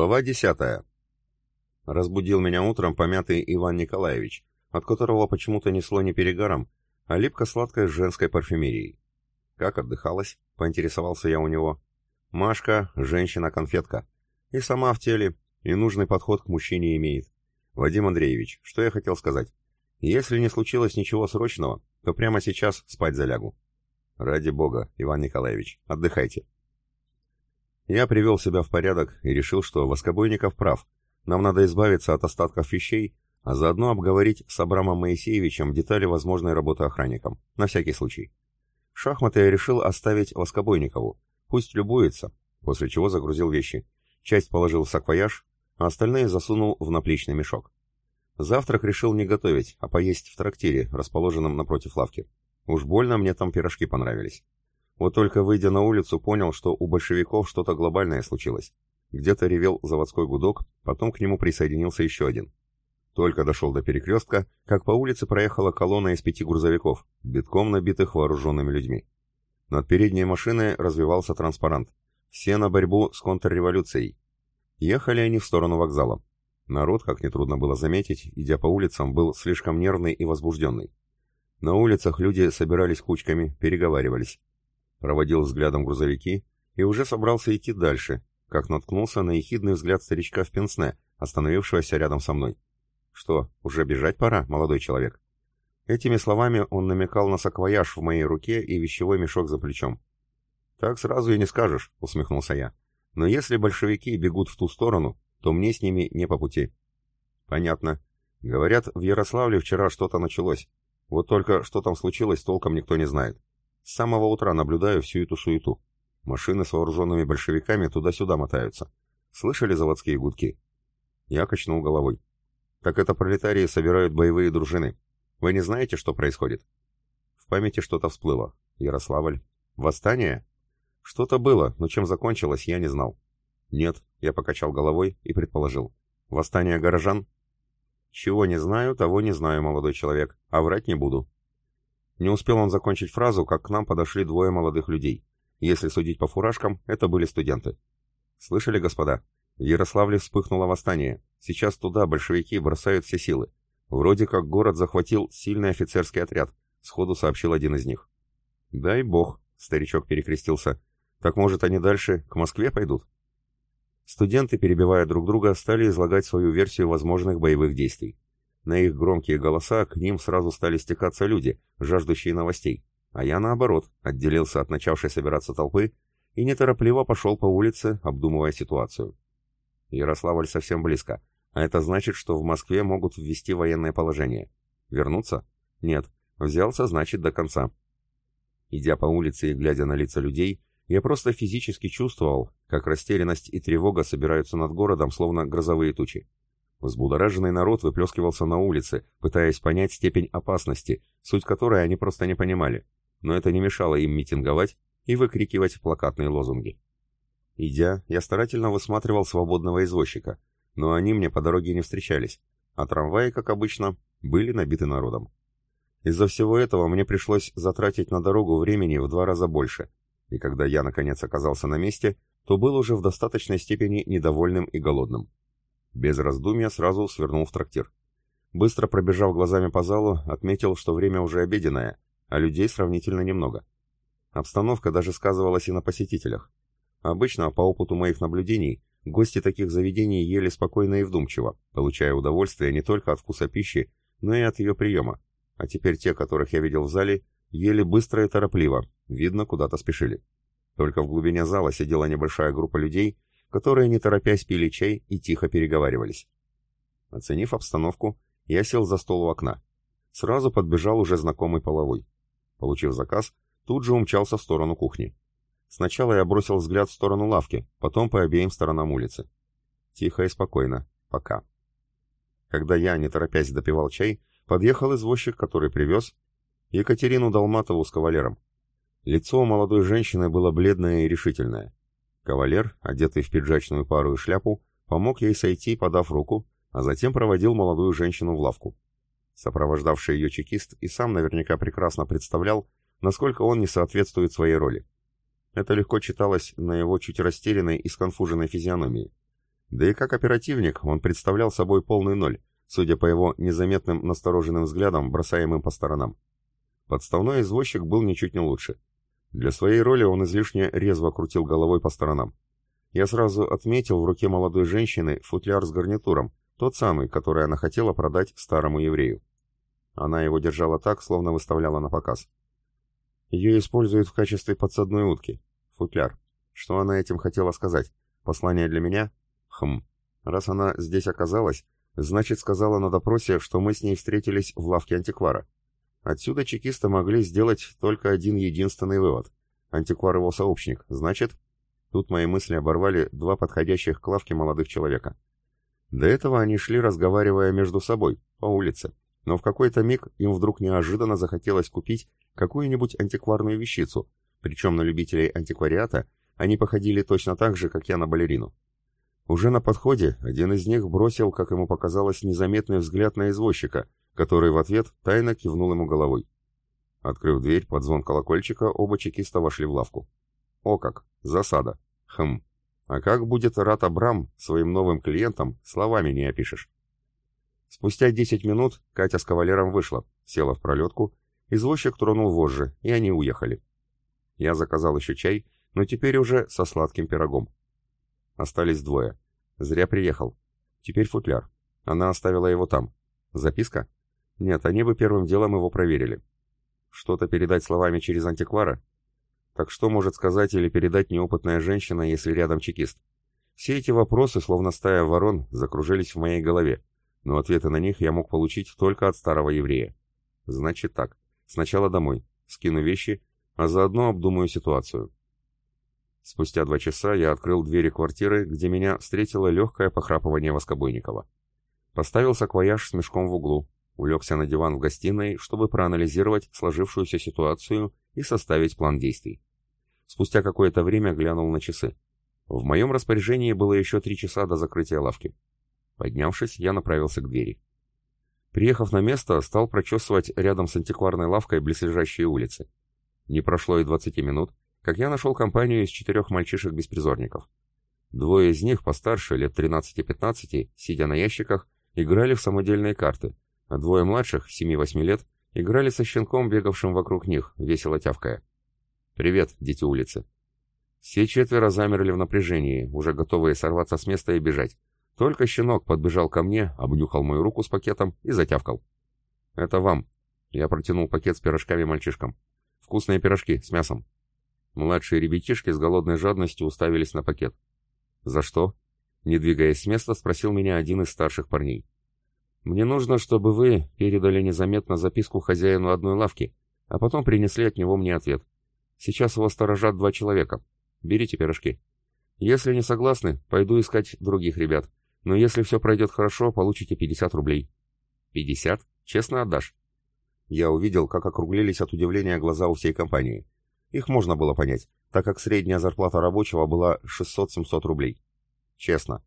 Глава десятая. Разбудил меня утром помятый Иван Николаевич, от которого почему-то несло не перегаром, а липко-сладкой женской парфюмерией. Как отдыхалась, поинтересовался я у него. Машка — женщина-конфетка. И сама в теле, и нужный подход к мужчине имеет. Вадим Андреевич, что я хотел сказать? Если не случилось ничего срочного, то прямо сейчас спать залягу. Ради бога, Иван Николаевич, отдыхайте. Я привел себя в порядок и решил, что Воскобойников прав. Нам надо избавиться от остатков вещей, а заодно обговорить с Абрамом Моисеевичем детали возможной работы охранником, на всякий случай. Шахматы я решил оставить Воскобойникову, пусть любуется, после чего загрузил вещи. Часть положил в саквояж, а остальные засунул в наплечный мешок. Завтрак решил не готовить, а поесть в трактире, расположенном напротив лавки. Уж больно мне там пирожки понравились. Вот только выйдя на улицу, понял, что у большевиков что-то глобальное случилось. Где-то ревел заводской гудок, потом к нему присоединился еще один. Только дошел до перекрестка, как по улице проехала колонна из пяти грузовиков, битком набитых вооруженными людьми. Над передней машиной развивался транспарант. Все на борьбу с контрреволюцией. Ехали они в сторону вокзала. Народ, как нетрудно было заметить, идя по улицам, был слишком нервный и возбужденный. На улицах люди собирались кучками, переговаривались проводил взглядом грузовики и уже собрался идти дальше, как наткнулся на ехидный взгляд старичка в пенсне, остановившегося рядом со мной. «Что, уже бежать пора, молодой человек?» Этими словами он намекал на саквояж в моей руке и вещевой мешок за плечом. «Так сразу и не скажешь», — усмехнулся я. «Но если большевики бегут в ту сторону, то мне с ними не по пути». «Понятно. Говорят, в Ярославле вчера что-то началось. Вот только что там случилось, толком никто не знает. С самого утра наблюдаю всю эту суету. Машины с вооруженными большевиками туда-сюда мотаются. Слышали заводские гудки? Я качнул головой. Так это пролетарии собирают боевые дружины. Вы не знаете, что происходит? В памяти что-то всплыло. Ярославль. Восстание? Что-то было, но чем закончилось, я не знал. Нет, я покачал головой и предположил. Восстание горожан? Чего не знаю, того не знаю, молодой человек, а врать не буду. Не успел он закончить фразу, как к нам подошли двое молодых людей. Если судить по фуражкам, это были студенты. «Слышали, господа? В Ярославле вспыхнуло восстание. Сейчас туда большевики бросают все силы. Вроде как город захватил сильный офицерский отряд», — сходу сообщил один из них. «Дай бог», — старичок перекрестился. «Так, может, они дальше к Москве пойдут?» Студенты, перебивая друг друга, стали излагать свою версию возможных боевых действий. На их громкие голоса к ним сразу стали стекаться люди, жаждущие новостей, а я, наоборот, отделился от начавшей собираться толпы и неторопливо пошел по улице, обдумывая ситуацию. Ярославль совсем близко, а это значит, что в Москве могут ввести военное положение. Вернуться? Нет. Взялся, значит, до конца. Идя по улице и глядя на лица людей, я просто физически чувствовал, как растерянность и тревога собираются над городом, словно грозовые тучи. Взбудораженный народ выплескивался на улице, пытаясь понять степень опасности, суть которой они просто не понимали, но это не мешало им митинговать и выкрикивать плакатные лозунги. Идя, я старательно высматривал свободного извозчика, но они мне по дороге не встречались, а трамваи, как обычно, были набиты народом. Из-за всего этого мне пришлось затратить на дорогу времени в два раза больше, и когда я, наконец, оказался на месте, то был уже в достаточной степени недовольным и голодным. Без раздумья сразу свернул в трактир. Быстро пробежав глазами по залу, отметил, что время уже обеденное, а людей сравнительно немного. Обстановка даже сказывалась и на посетителях. Обычно, по опыту моих наблюдений, гости таких заведений ели спокойно и вдумчиво, получая удовольствие не только от вкуса пищи, но и от ее приема. А теперь те, которых я видел в зале, ели быстро и торопливо, видно, куда-то спешили. Только в глубине зала сидела небольшая группа людей, которые, не торопясь, пили чай и тихо переговаривались. Оценив обстановку, я сел за стол у окна. Сразу подбежал уже знакомый половой. Получив заказ, тут же умчался в сторону кухни. Сначала я бросил взгляд в сторону лавки, потом по обеим сторонам улицы. Тихо и спокойно. Пока. Когда я, не торопясь, допивал чай, подъехал извозчик, который привез Екатерину Долматову с кавалером. Лицо молодой женщины было бледное и решительное. Кавалер, одетый в пиджачную пару и шляпу, помог ей сойти, подав руку, а затем проводил молодую женщину в лавку. Сопровождавший ее чекист и сам наверняка прекрасно представлял, насколько он не соответствует своей роли. Это легко читалось на его чуть растерянной и сконфуженной физиономии. Да и как оперативник он представлял собой полный ноль, судя по его незаметным настороженным взглядам, бросаемым по сторонам. Подставной извозчик был ничуть не лучше. Для своей роли он излишне резво крутил головой по сторонам. Я сразу отметил в руке молодой женщины футляр с гарнитуром, тот самый, который она хотела продать старому еврею. Она его держала так, словно выставляла на показ. Ее используют в качестве подсадной утки. Футляр. Что она этим хотела сказать? Послание для меня? Хм. Раз она здесь оказалась, значит сказала на допросе, что мы с ней встретились в лавке антиквара. Отсюда чекисты могли сделать только один единственный вывод. Антиквар его сообщник, значит... Тут мои мысли оборвали два подходящих к лавке молодых человека. До этого они шли, разговаривая между собой, по улице. Но в какой-то миг им вдруг неожиданно захотелось купить какую-нибудь антикварную вещицу, причем на любителей антиквариата они походили точно так же, как я на балерину. Уже на подходе один из них бросил, как ему показалось, незаметный взгляд на извозчика, который в ответ тайно кивнул ему головой. Открыв дверь под звон колокольчика, оба чекиста вошли в лавку. О как! Засада! Хм! А как будет рад Абрам своим новым клиентам, словами не опишешь. Спустя десять минут Катя с кавалером вышла, села в пролетку, извозчик тронул вожжи, и они уехали. Я заказал еще чай, но теперь уже со сладким пирогом. Остались двое. Зря приехал. Теперь футляр. Она оставила его там. Записка? Нет, они бы первым делом его проверили. Что-то передать словами через антиквара? Так что может сказать или передать неопытная женщина, если рядом чекист? Все эти вопросы, словно стая ворон, закружились в моей голове, но ответы на них я мог получить только от старого еврея. Значит так, сначала домой, скину вещи, а заодно обдумаю ситуацию. Спустя два часа я открыл двери квартиры, где меня встретило легкое похрапывание Воскобойникова. Поставил саквояж с мешком в углу, улегся на диван в гостиной, чтобы проанализировать сложившуюся ситуацию и составить план действий. Спустя какое-то время глянул на часы. В моем распоряжении было еще три часа до закрытия лавки. Поднявшись, я направился к двери. Приехав на место, стал прочесывать рядом с антикварной лавкой близлежащие улицы. Не прошло и 20 минут, как я нашел компанию из четырех мальчишек-беспризорников. Двое из них, постарше, лет 13-15, сидя на ящиках, играли в самодельные карты, а двое младших, 7-8 лет, играли со щенком, бегавшим вокруг них, весело тявкая. «Привет, дети улицы!» Все четверо замерли в напряжении, уже готовые сорваться с места и бежать. Только щенок подбежал ко мне, обнюхал мою руку с пакетом и затявкал. «Это вам!» Я протянул пакет с пирожками мальчишкам. «Вкусные пирожки с мясом!» Младшие ребятишки с голодной жадностью уставились на пакет. «За что?» Не двигаясь с места, спросил меня один из старших парней. «Мне нужно, чтобы вы передали незаметно записку хозяину одной лавки, а потом принесли от него мне ответ. Сейчас его сторожат два человека. Берите пирожки. Если не согласны, пойду искать других ребят. Но если все пройдет хорошо, получите 50 рублей». «50? Честно отдашь?» Я увидел, как округлились от удивления глаза у всей компании. Их можно было понять, так как средняя зарплата рабочего была 600-700 рублей. Честно.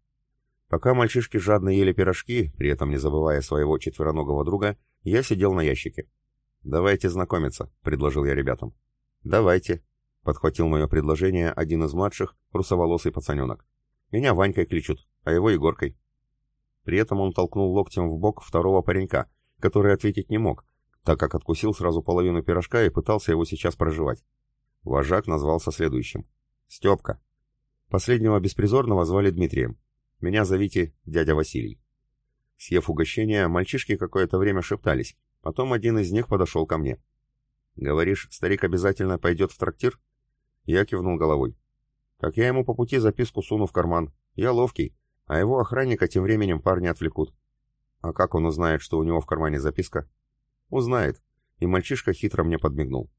Пока мальчишки жадно ели пирожки, при этом не забывая своего четвероногого друга, я сидел на ящике. «Давайте знакомиться», — предложил я ребятам. «Давайте», — подхватил мое предложение один из младших, русоволосый пацаненок. «Меня Ванькой кличут, а его Егоркой». При этом он толкнул локтем в бок второго паренька, который ответить не мог, так как откусил сразу половину пирожка и пытался его сейчас проживать. Вожак назвался следующим. «Степка». Последнего беспризорного звали Дмитрием. Меня зовите дядя Василий. Съев угощение, мальчишки какое-то время шептались. Потом один из них подошел ко мне. «Говоришь, старик обязательно пойдет в трактир?» Я кивнул головой. «Так я ему по пути записку суну в карман. Я ловкий, а его охранника тем временем парни отвлекут». «А как он узнает, что у него в кармане записка?» «Узнает». И мальчишка хитро мне подмигнул.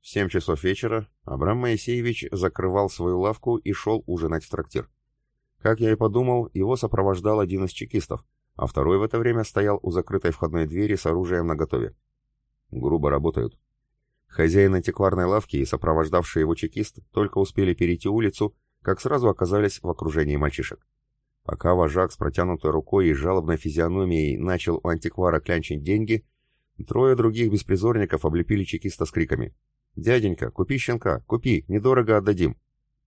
В семь часов вечера Абрам Моисеевич закрывал свою лавку и шел ужинать в трактир. Как я и подумал, его сопровождал один из чекистов, а второй в это время стоял у закрытой входной двери с оружием наготове. Грубо работают. Хозяин антикварной лавки и сопровождавший его чекист только успели перейти улицу, как сразу оказались в окружении мальчишек. Пока вожак с протянутой рукой и жалобной физиономией начал у антиквара клянчить деньги, трое других беспризорников облепили чекиста с криками. «Дяденька, купи щенка, купи, недорого отдадим!»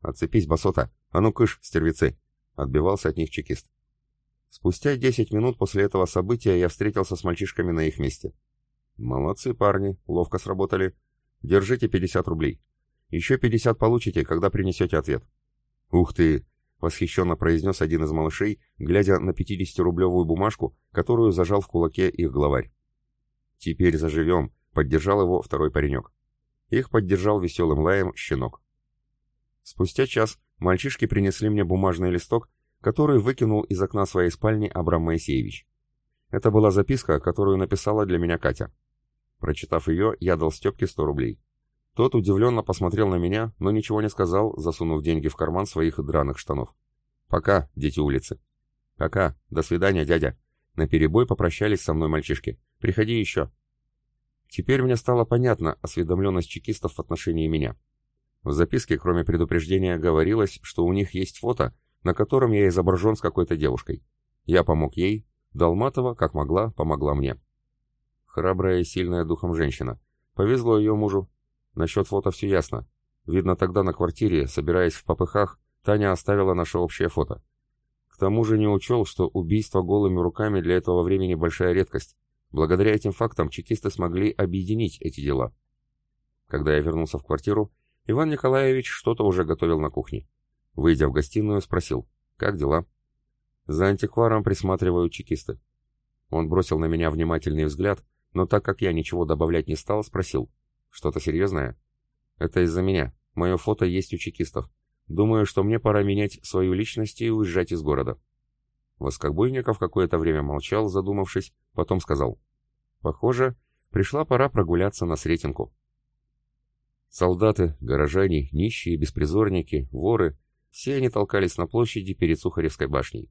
«Отцепись, басота! А ну кыш, стервецы!» Отбивался от них чекист. Спустя 10 минут после этого события я встретился с мальчишками на их месте. «Молодцы, парни, ловко сработали. Держите 50 рублей. Еще 50 получите, когда принесете ответ». «Ух ты!» — восхищенно произнес один из малышей, глядя на 50-рублевую бумажку, которую зажал в кулаке их главарь. «Теперь заживем», — поддержал его второй паренек. Их поддержал веселым лаем щенок. Спустя час мальчишки принесли мне бумажный листок, который выкинул из окна своей спальни Абрам Моисеевич. Это была записка, которую написала для меня Катя. Прочитав ее, я дал Степке 100 рублей. Тот удивленно посмотрел на меня, но ничего не сказал, засунув деньги в карман своих драных штанов. «Пока, дети улицы». «Пока. До свидания, дядя». На перебой попрощались со мной мальчишки. «Приходи еще». Теперь мне стало понятна осведомленность чекистов в отношении меня. В записке, кроме предупреждения, говорилось, что у них есть фото, на котором я изображен с какой-то девушкой. Я помог ей, Долматова, как могла, помогла мне. Храбрая и сильная духом женщина. Повезло ее мужу. Насчет фото все ясно. Видно, тогда на квартире, собираясь в попыхах, Таня оставила наше общее фото. К тому же не учел, что убийство голыми руками для этого времени большая редкость. Благодаря этим фактам чекисты смогли объединить эти дела. Когда я вернулся в квартиру, Иван Николаевич что-то уже готовил на кухне. Выйдя в гостиную, спросил, как дела? За антикваром присматривают чекисты. Он бросил на меня внимательный взгляд, но так как я ничего добавлять не стал, спросил, что-то серьезное? Это из-за меня. Мое фото есть у чекистов. Думаю, что мне пора менять свою личность и уезжать из города. Воскобойников какое-то время молчал, задумавшись, потом сказал. Похоже, пришла пора прогуляться на Сретенку. Солдаты, горожане, нищие, беспризорники, воры все они толкались на площади перед Сухаревской башней.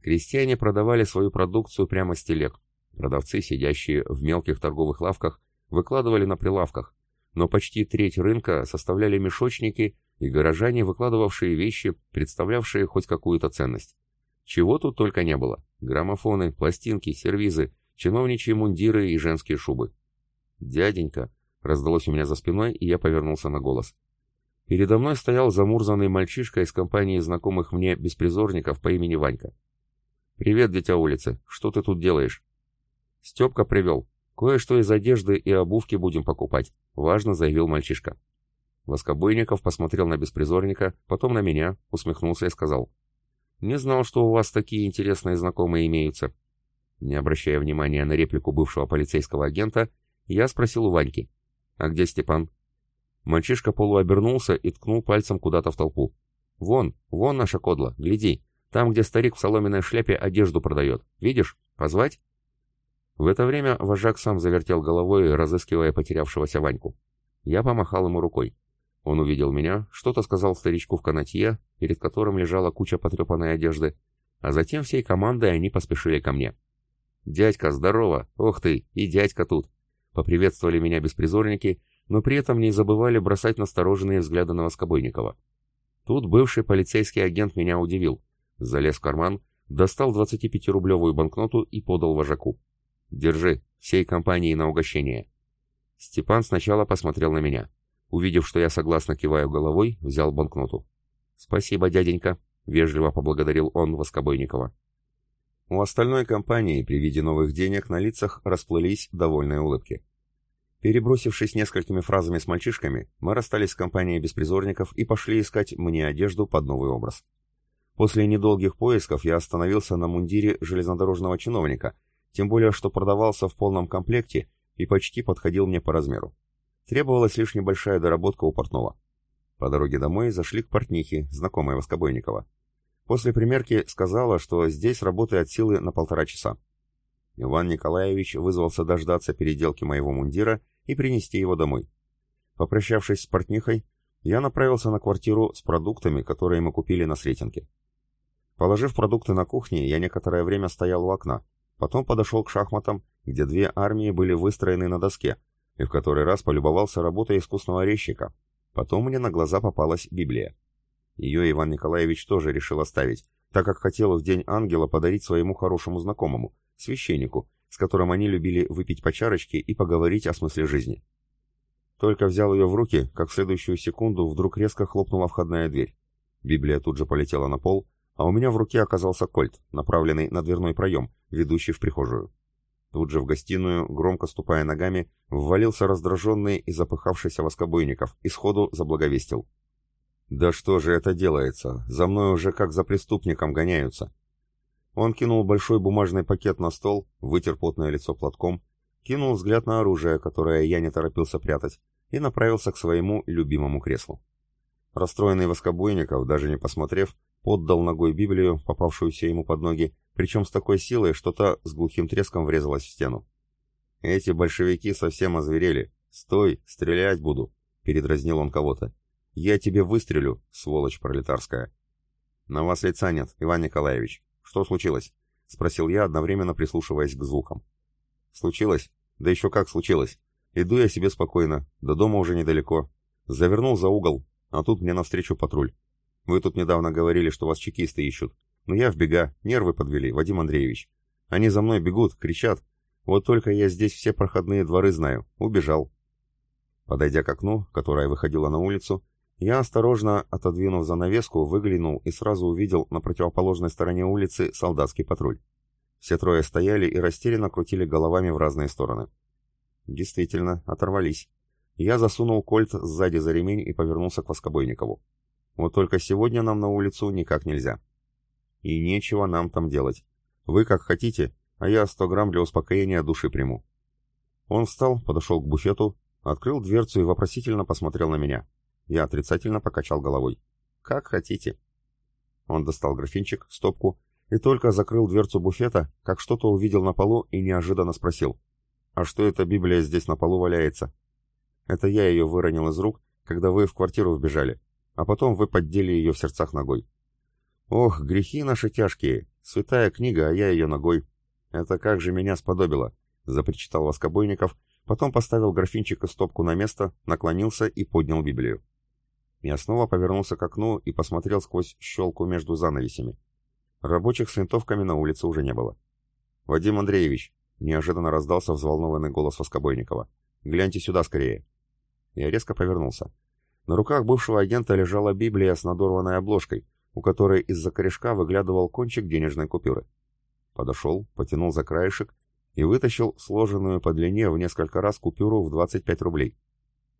Крестьяне продавали свою продукцию прямо с телег. Продавцы, сидящие в мелких торговых лавках, выкладывали на прилавках, но почти треть рынка составляли мешочники и горожане, выкладывавшие вещи, представлявшие хоть какую-то ценность. Чего тут только не было. Граммофоны, пластинки, сервизы, чиновничьи мундиры и женские шубы. «Дяденька!» — раздалось у меня за спиной, и я повернулся на голос. Передо мной стоял замурзанный мальчишка из компании знакомых мне беспризорников по имени Ванька. «Привет, дитя улицы. Что ты тут делаешь?» «Степка привел. Кое-что из одежды и обувки будем покупать», — важно заявил мальчишка. Воскобойников посмотрел на беспризорника, потом на меня, усмехнулся и сказал. «Не знал, что у вас такие интересные знакомые имеются». Не обращая внимания на реплику бывшего полицейского агента, я спросил у Ваньки. «А где Степан?» Мальчишка полуобернулся и ткнул пальцем куда-то в толпу. «Вон, вон наша кодла, гляди, там, где старик в соломенной шляпе одежду продает. Видишь? Позвать?» В это время вожак сам завертел головой, разыскивая потерявшегося Ваньку. Я помахал ему рукой. Он увидел меня, что-то сказал старичку в канатье, перед которым лежала куча потрепанной одежды, а затем всей командой они поспешили ко мне. «Дядька, здорово! Ох ты, и дядька тут!» Поприветствовали меня беспризорники но при этом не забывали бросать настороженные взгляды на Воскобойникова. Тут бывший полицейский агент меня удивил. Залез в карман, достал 25-рублевую банкноту и подал вожаку. «Держи, всей компании на угощение». Степан сначала посмотрел на меня. Увидев, что я согласно киваю головой, взял банкноту. «Спасибо, дяденька», — вежливо поблагодарил он Воскобойникова. У остальной компании при виде новых денег на лицах расплылись довольные улыбки. Перебросившись несколькими фразами с мальчишками, мы расстались с компанией беспризорников и пошли искать мне одежду под новый образ. После недолгих поисков я остановился на мундире железнодорожного чиновника, тем более что продавался в полном комплекте и почти подходил мне по размеру. Требовалась лишь небольшая доработка у портного. По дороге домой зашли к портнихе, знакомой Воскобойникова. После примерки сказала, что здесь работает силы на полтора часа. Иван Николаевич вызвался дождаться переделки моего мундира и принести его домой. Попрощавшись с портнихой, я направился на квартиру с продуктами, которые мы купили на Сретенке. Положив продукты на кухне, я некоторое время стоял у окна, потом подошел к шахматам, где две армии были выстроены на доске, и в который раз полюбовался работой искусного резчика. Потом мне на глаза попалась Библия. Ее Иван Николаевич тоже решил оставить, так как хотел в День Ангела подарить своему хорошему знакомому, священнику, с которым они любили выпить по чарочке и поговорить о смысле жизни. Только взял ее в руки, как в следующую секунду вдруг резко хлопнула входная дверь. Библия тут же полетела на пол, а у меня в руке оказался кольт, направленный на дверной проем, ведущий в прихожую. Тут же в гостиную, громко ступая ногами, ввалился раздраженный и запыхавшийся воскобойников и сходу заблаговестил. «Да что же это делается? За мной уже как за преступником гоняются!» Он кинул большой бумажный пакет на стол, вытер потное лицо платком, кинул взгляд на оружие, которое я не торопился прятать, и направился к своему любимому креслу. Расстроенный воскобойников, даже не посмотрев, поддал ногой Библию, попавшуюся ему под ноги, причем с такой силой, что та с глухим треском врезалась в стену. «Эти большевики совсем озверели. Стой, стрелять буду!» — передразнил он кого-то. «Я тебе выстрелю, сволочь пролетарская!» «На вас лица нет, Иван Николаевич. Что случилось?» — спросил я, одновременно прислушиваясь к звукам. «Случилось? Да еще как случилось. Иду я себе спокойно, до дома уже недалеко. Завернул за угол, а тут мне навстречу патруль. Вы тут недавно говорили, что вас чекисты ищут. Но я в бега, нервы подвели, Вадим Андреевич. Они за мной бегут, кричат. Вот только я здесь все проходные дворы знаю. Убежал. Подойдя к окну, которое выходило на улицу, я осторожно, отодвинув занавеску, выглянул и сразу увидел на противоположной стороне улицы солдатский патруль. Все трое стояли и растерянно крутили головами в разные стороны. Действительно, оторвались. Я засунул кольт сзади за ремень и повернулся к Воскобойникову. Вот только сегодня нам на улицу никак нельзя. И нечего нам там делать. Вы как хотите, а я сто грамм для успокоения души приму. Он встал, подошел к буфету, открыл дверцу и вопросительно посмотрел на меня. Я отрицательно покачал головой. «Как хотите». Он достал графинчик, стопку, и только закрыл дверцу буфета, как что-то увидел на полу и неожиданно спросил. «А что эта Библия здесь на полу валяется?» «Это я ее выронил из рук, когда вы в квартиру вбежали, а потом вы поддели ее в сердцах ногой. Ох, грехи наши тяжкие, святая книга, а я ее ногой. Это как же меня сподобило, запричитал Воскобойников, потом поставил графинчик и стопку на место, наклонился и поднял Библию. Я снова повернулся к окну и посмотрел сквозь щелку между занавесями. Рабочих с винтовками на улице уже не было. «Вадим Андреевич!» — неожиданно раздался взволнованный голос Воскобойникова. «Гляньте сюда скорее!» Я резко повернулся. На руках бывшего агента лежала Библия с надорванной обложкой, у которой из-за корешка выглядывал кончик денежной купюры. Подошел, потянул за краешек и вытащил сложенную по длине в несколько раз купюру в 25 рублей.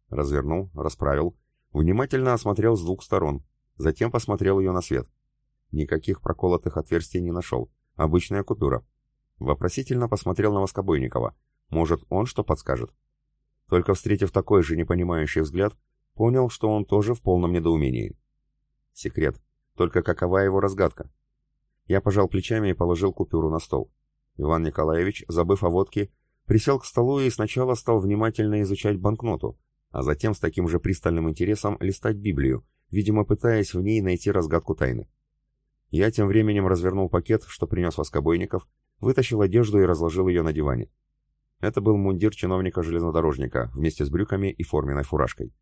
Развернул, расправил, внимательно осмотрел с двух сторон, затем посмотрел ее на свет. Никаких проколотых отверстий не нашел. Обычная купюра. Вопросительно посмотрел на Воскобойникова. Может, он что подскажет? Только встретив такой же непонимающий взгляд, Понял, что он тоже в полном недоумении. Секрет. Только какова его разгадка? Я пожал плечами и положил купюру на стол. Иван Николаевич, забыв о водке, присел к столу и сначала стал внимательно изучать банкноту, а затем с таким же пристальным интересом листать Библию, видимо, пытаясь в ней найти разгадку тайны. Я тем временем развернул пакет, что принес воскобойников, вытащил одежду и разложил ее на диване. Это был мундир чиновника-железнодорожника вместе с брюками и форменной фуражкой.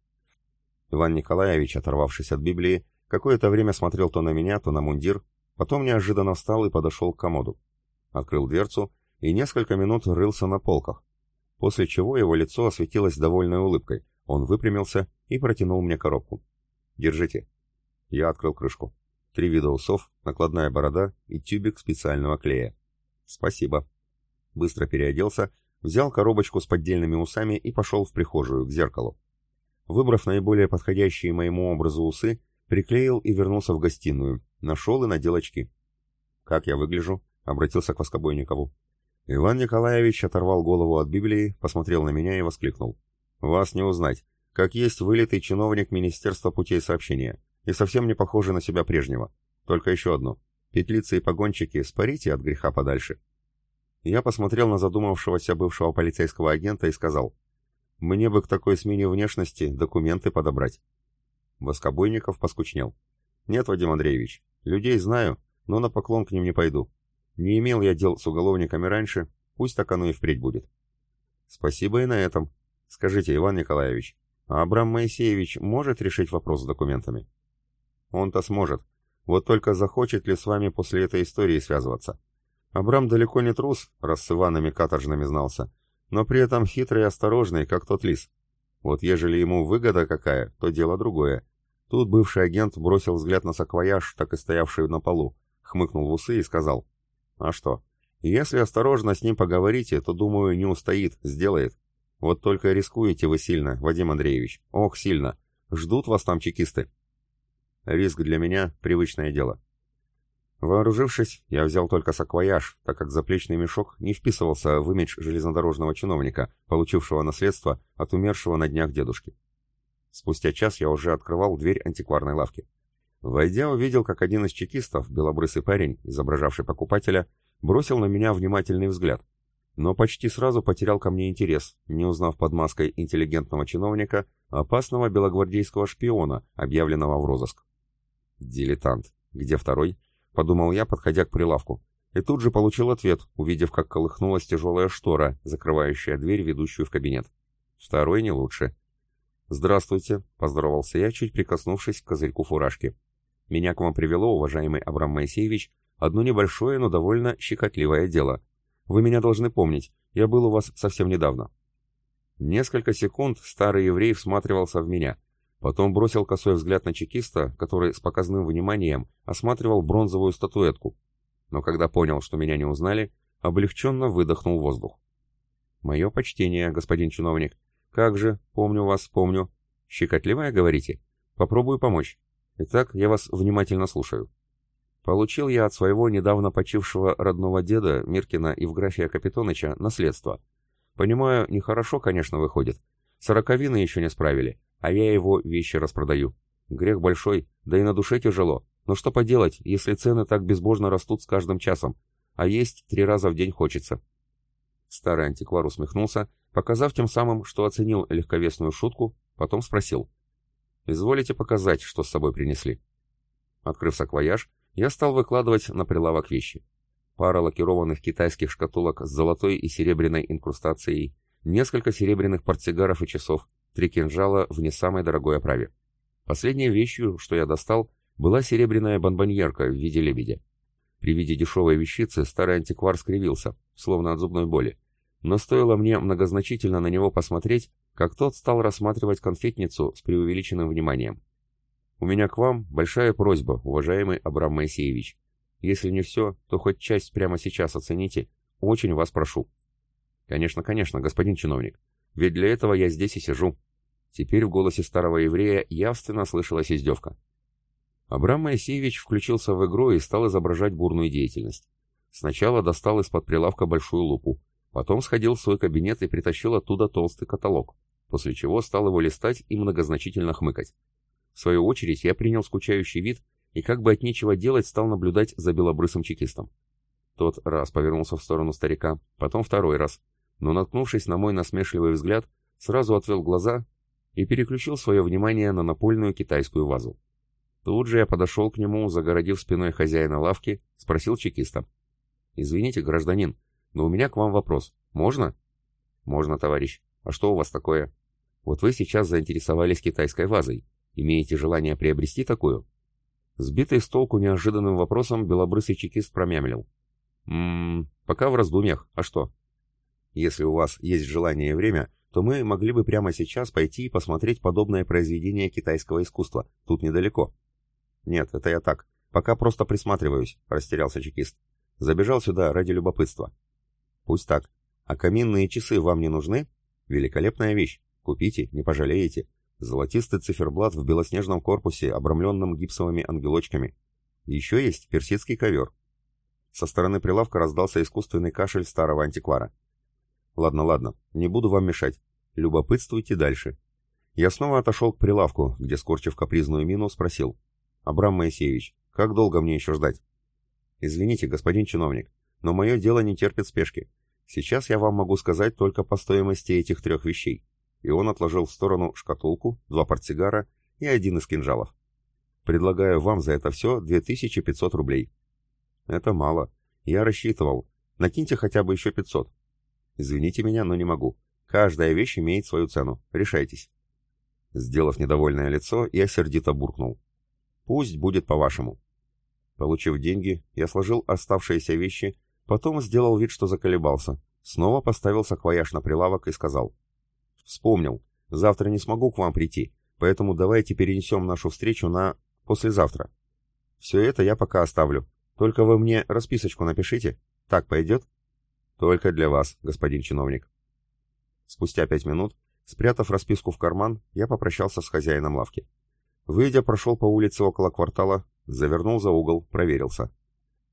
Иван Николаевич, оторвавшись от Библии, какое-то время смотрел то на меня, то на мундир, потом неожиданно встал и подошел к комоду. Открыл дверцу и несколько минут рылся на полках, после чего его лицо осветилось довольной улыбкой. Он выпрямился и протянул мне коробку. «Держите». Я открыл крышку. Три вида усов, накладная борода и тюбик специального клея. «Спасибо». Быстро переоделся, взял коробочку с поддельными усами и пошел в прихожую, к зеркалу. Выбрав наиболее подходящие моему образу усы, приклеил и вернулся в гостиную. Нашел и надел очки. «Как я выгляжу?» — обратился к Воскобойникову. Иван Николаевич оторвал голову от Библии, посмотрел на меня и воскликнул. «Вас не узнать. Как есть вылитый чиновник Министерства путей сообщения. И совсем не похожий на себя прежнего. Только еще одно. Петлицы и погончики спарите от греха подальше». Я посмотрел на задумавшегося бывшего полицейского агента и сказал. Мне бы к такой смене внешности документы подобрать. Воскобойников поскучнел. Нет, Вадим Андреевич, людей знаю, но на поклон к ним не пойду. Не имел я дел с уголовниками раньше, пусть так оно и впредь будет. Спасибо и на этом. Скажите, Иван Николаевич, а Абрам Моисеевич может решить вопрос с документами? Он-то сможет. Вот только захочет ли с вами после этой истории связываться? Абрам далеко не трус, раз с Иванами каторжными знался, но при этом хитрый и осторожный, как тот лис. Вот ежели ему выгода какая, то дело другое. Тут бывший агент бросил взгляд на саквояж, так и стоявший на полу, хмыкнул в усы и сказал. «А что? Если осторожно с ним поговорите, то, думаю, не устоит, сделает. Вот только рискуете вы сильно, Вадим Андреевич. Ох, сильно. Ждут вас там чекисты». Риск для меня — привычное дело. Вооружившись, я взял только саквояж, так как заплечный мешок не вписывался в имидж железнодорожного чиновника, получившего наследство от умершего на днях дедушки. Спустя час я уже открывал дверь антикварной лавки. Войдя, увидел, как один из чекистов, белобрысый парень, изображавший покупателя, бросил на меня внимательный взгляд, но почти сразу потерял ко мне интерес, не узнав под маской интеллигентного чиновника опасного белогвардейского шпиона, объявленного в розыск. «Дилетант. Где второй?» — подумал я, подходя к прилавку. И тут же получил ответ, увидев, как колыхнулась тяжелая штора, закрывающая дверь, ведущую в кабинет. Второй не лучше. «Здравствуйте», — поздоровался я, чуть прикоснувшись к козырьку фуражки. «Меня к вам привело, уважаемый Абрам Моисеевич, одно небольшое, но довольно щекотливое дело. Вы меня должны помнить, я был у вас совсем недавно». Несколько секунд старый еврей всматривался в меня — Потом бросил косой взгляд на чекиста, который с показным вниманием осматривал бронзовую статуэтку. Но когда понял, что меня не узнали, облегченно выдохнул воздух. «Мое почтение, господин чиновник. Как же, помню вас, помню. Щекотливая, говорите? Попробую помочь. Итак, я вас внимательно слушаю». Получил я от своего недавно почившего родного деда, Миркина Евграфия Капитоныча, наследство. Понимаю, нехорошо, конечно, выходит. Сороковины еще не справили, а я его вещи распродаю. Грех большой, да и на душе тяжело. Но что поделать, если цены так безбожно растут с каждым часом, а есть три раза в день хочется. Старый антиквар усмехнулся, показав тем самым, что оценил легковесную шутку, потом спросил. «Изволите показать, что с собой принесли?» Открыв саквояж, я стал выкладывать на прилавок вещи. Пара лакированных китайских шкатулок с золотой и серебряной инкрустацией, несколько серебряных портсигаров и часов, три кинжала в не самой дорогой оправе. Последней вещью, что я достал, была серебряная бомбоньерка в виде лебедя. При виде дешевой вещицы старый антиквар скривился, словно от зубной боли. Но стоило мне многозначительно на него посмотреть, как тот стал рассматривать конфетницу с преувеличенным вниманием. «У меня к вам большая просьба, уважаемый Абрам Моисеевич. Если не все, то хоть часть прямо сейчас оцените. Очень вас прошу». «Конечно, конечно, господин чиновник. Ведь для этого я здесь и сижу. Теперь в голосе старого еврея явственно слышалась издевка. Абрам Моисеевич включился в игру и стал изображать бурную деятельность. Сначала достал из-под прилавка большую лупу, потом сходил в свой кабинет и притащил оттуда толстый каталог, после чего стал его листать и многозначительно хмыкать. Свою очередь я принял скучающий вид и как бы от нечего делать стал наблюдать за белобрысым чекистом. Тот раз повернулся в сторону старика, потом второй раз, но, наткнувшись на мой насмешливый взгляд, сразу отвел глаза и переключил свое внимание на напольную китайскую вазу. Тут же я подошел к нему, загородив спиной хозяина лавки, спросил чекиста. «Извините, гражданин, но у меня к вам вопрос. Можно?» «Можно, товарищ. А что у вас такое?» «Вот вы сейчас заинтересовались китайской вазой. Имеете желание приобрести такую?» Сбитый с толку неожиданным вопросом, белобрысый чекист промямлил. «Ммм, пока в раздумьях. А что?» Если у вас есть желание и время, то мы могли бы прямо сейчас пойти и посмотреть подобное произведение китайского искусства. Тут недалеко. Нет, это я так. Пока просто присматриваюсь, растерялся чекист. Забежал сюда ради любопытства. Пусть так. А каминные часы вам не нужны? Великолепная вещь. Купите, не пожалеете. Золотистый циферблат в белоснежном корпусе, обрамленном гипсовыми ангелочками. Еще есть персидский ковер. Со стороны прилавка раздался искусственный кашель старого антиквара. Ладно, ладно, не буду вам мешать. Любопытствуйте дальше. Я снова отошел к прилавку, где, скорчив капризную мину, спросил. Абрам Моисеевич, как долго мне еще ждать? Извините, господин чиновник, но мое дело не терпит спешки. Сейчас я вам могу сказать только по стоимости этих трех вещей. И он отложил в сторону шкатулку, два портсигара и один из кинжалов. Предлагаю вам за это все 2500 рублей. Это мало. Я рассчитывал. Накиньте хотя бы еще 500. Извините меня, но не могу. Каждая вещь имеет свою цену. Решайтесь. Сделав недовольное лицо, я сердито буркнул. Пусть будет по-вашему. Получив деньги, я сложил оставшиеся вещи, потом сделал вид, что заколебался. Снова поставил саквояж на прилавок и сказал. Вспомнил. Завтра не смогу к вам прийти, поэтому давайте перенесем нашу встречу на послезавтра. Все это я пока оставлю. Только вы мне расписочку напишите. Так пойдет?» «Только для вас, господин чиновник». Спустя пять минут, спрятав расписку в карман, я попрощался с хозяином лавки. Выйдя, прошел по улице около квартала, завернул за угол, проверился.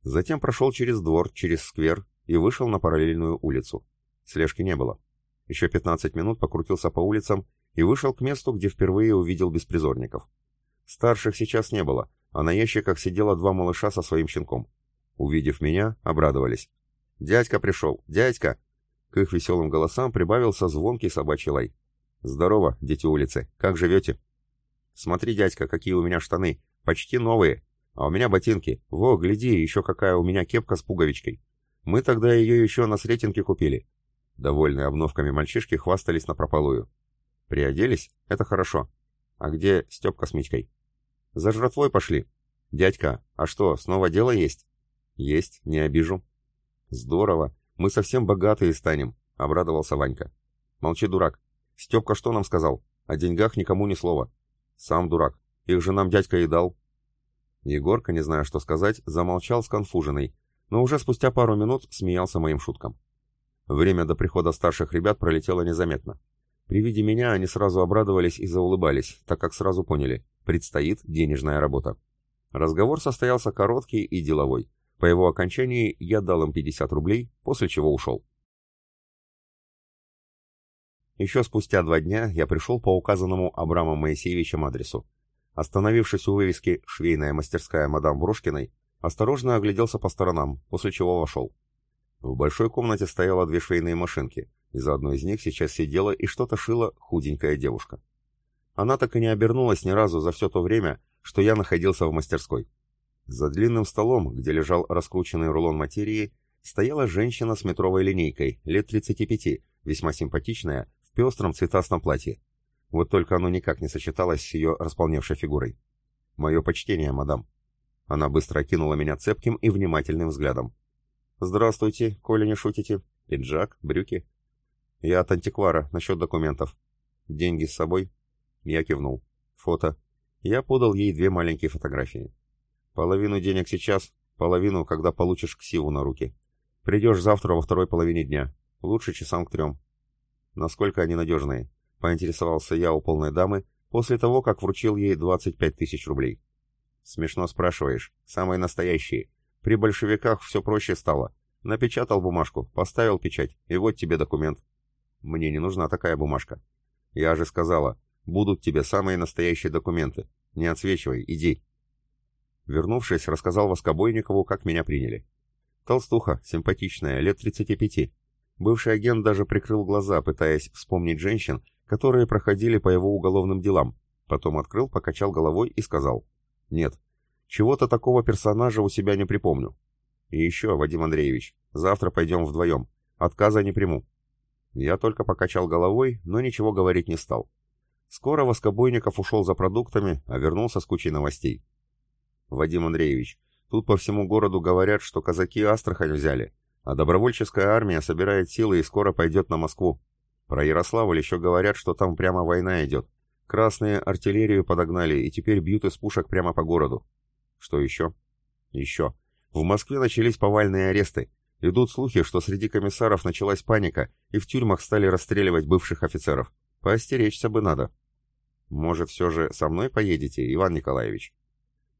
Затем прошел через двор, через сквер и вышел на параллельную улицу. Слежки не было. Еще 15 минут покрутился по улицам и вышел к месту, где впервые увидел беспризорников. Старших сейчас не было, а на ящиках сидело два малыша со своим щенком. Увидев меня, обрадовались. «Дядька пришел! Дядька!» К их веселым голосам прибавился звонкий собачий лай. «Здорово, дети улицы! Как живете?» «Смотри, дядька, какие у меня штаны! Почти новые! А у меня ботинки! Во, гляди, еще какая у меня кепка с пуговичкой! Мы тогда ее еще на Сретенке купили!» Довольные обновками мальчишки хвастались на прополую. «Приоделись? Это хорошо. А где Степка с Митькой?» «За жратвой пошли. Дядька, а что, снова дело есть?» «Есть, не обижу». «Здорово. Мы совсем богатые станем», — обрадовался Ванька. «Молчи, дурак. Степка что нам сказал? О деньгах никому ни слова». «Сам дурак. Их же нам дядька и дал». Егорка, не зная, что сказать, замолчал сконфуженный, но уже спустя пару минут смеялся моим шуткам. Время до прихода старших ребят пролетело незаметно. При виде меня они сразу обрадовались и заулыбались, так как сразу поняли, предстоит денежная работа. Разговор состоялся короткий и деловой. По его окончании я дал им 50 рублей, после чего ушел. Еще спустя два дня я пришел по указанному Абрамом Моисеевичем адресу. Остановившись у вывески «Швейная мастерская мадам Брошкиной», осторожно огляделся по сторонам, после чего вошел. В большой комнате стояло две швейные машинки, и за одной из них сейчас сидела и что-то шила худенькая девушка. Она так и не обернулась ни разу за все то время, что я находился в мастерской. За длинным столом, где лежал раскрученный рулон материи, стояла женщина с метровой линейкой, лет 35, весьма симпатичная, в пестром цветастом платье. Вот только оно никак не сочеталось с ее располневшей фигурой. «Мое почтение, мадам». Она быстро окинула меня цепким и внимательным взглядом. «Здравствуйте, коли не шутите. Пиджак, брюки?» «Я от антиквара, насчет документов». «Деньги с собой?» Я кивнул. «Фото». Я подал ей две маленькие фотографии. «Половину денег сейчас, половину, когда получишь ксиву на руки. Придешь завтра во второй половине дня. Лучше часам к трем». «Насколько они надежные?» — поинтересовался я у полной дамы после того, как вручил ей 25 тысяч рублей. «Смешно спрашиваешь. Самые настоящие. При большевиках все проще стало. Напечатал бумажку, поставил печать, и вот тебе документ. Мне не нужна такая бумажка. Я же сказала, будут тебе самые настоящие документы. Не отсвечивай, иди. Вернувшись, рассказал Воскобойникову, как меня приняли. Толстуха, симпатичная, лет 35. Бывший агент даже прикрыл глаза, пытаясь вспомнить женщин, которые проходили по его уголовным делам. Потом открыл, покачал головой и сказал. «Нет, чего-то такого персонажа у себя не припомню. И еще, Вадим Андреевич, завтра пойдем вдвоем. Отказа не приму. Я только покачал головой, но ничего говорить не стал. Скоро Воскобойников ушел за продуктами, а вернулся с кучей новостей. Вадим Андреевич, тут по всему городу говорят, что казаки Астрахань взяли, а добровольческая армия собирает силы и скоро пойдет на Москву. Про Ярославль еще говорят, что там прямо война идет. Красные артиллерию подогнали и теперь бьют из пушек прямо по городу. Что еще? Еще. В Москве начались повальные аресты. Идут слухи, что среди комиссаров началась паника, и в тюрьмах стали расстреливать бывших офицеров. Поостеречься бы надо. Может, все же со мной поедете, Иван Николаевич?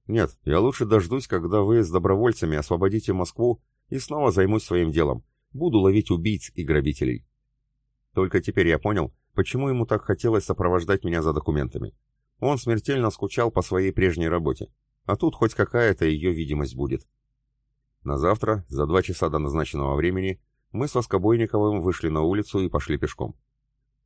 Нет, я лучше дождусь, когда вы с добровольцами освободите Москву и снова займусь своим делом. Буду ловить убийц и грабителей. Только теперь я понял, почему ему так хотелось сопровождать меня за документами. Он смертельно скучал по своей прежней работе. А тут хоть какая-то ее видимость будет. На завтра, за два часа до назначенного времени, мы с Воскобойниковым вышли на улицу и пошли пешком.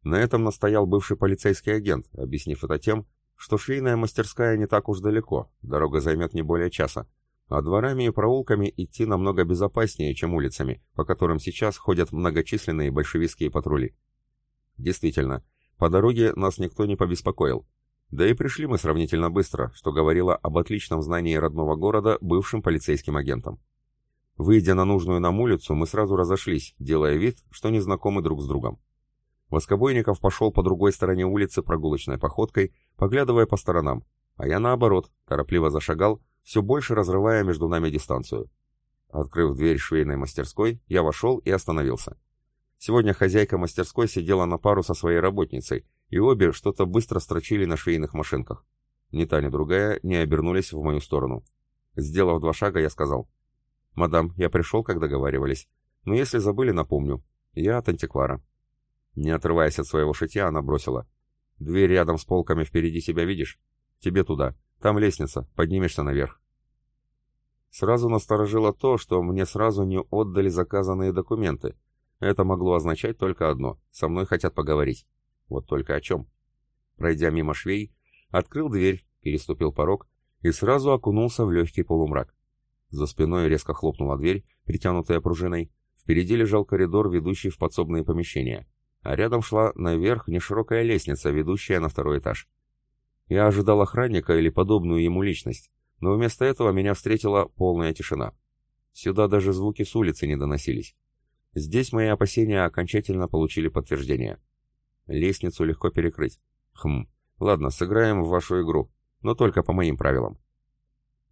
На этом настоял бывший полицейский агент, объяснив это тем, что швейная мастерская не так уж далеко, дорога займет не более часа, а дворами и проулками идти намного безопаснее, чем улицами, по которым сейчас ходят многочисленные большевистские патрули. Действительно, по дороге нас никто не побеспокоил, да и пришли мы сравнительно быстро, что говорило об отличном знании родного города бывшим полицейским агентам. Выйдя на нужную нам улицу, мы сразу разошлись, делая вид, что не знакомы друг с другом. Воскобойников пошел по другой стороне улицы прогулочной походкой, поглядывая по сторонам, а я наоборот, торопливо зашагал, все больше разрывая между нами дистанцию. Открыв дверь швейной мастерской, я вошел и остановился. Сегодня хозяйка мастерской сидела на пару со своей работницей, и обе что-то быстро строчили на швейных машинках. Ни та, ни другая не обернулись в мою сторону. Сделав два шага, я сказал. «Мадам, я пришел, как договаривались. Но если забыли, напомню. Я от антиквара». Не отрываясь от своего шитья, она бросила. «Дверь рядом с полками впереди себя видишь? Тебе туда. Там лестница. Поднимешься наверх». Сразу насторожило то, что мне сразу не отдали заказанные документы. Это могло означать только одно — со мной хотят поговорить. Вот только о чем. Пройдя мимо швей, открыл дверь, переступил порог и сразу окунулся в легкий полумрак. За спиной резко хлопнула дверь, притянутая пружиной. Впереди лежал коридор, ведущий в подсобные помещения, а рядом шла наверх неширокая лестница, ведущая на второй этаж. Я ожидал охранника или подобную ему личность, но вместо этого меня встретила полная тишина. Сюда даже звуки с улицы не доносились. Здесь мои опасения окончательно получили подтверждение. Лестницу легко перекрыть. Хм, ладно, сыграем в вашу игру, но только по моим правилам.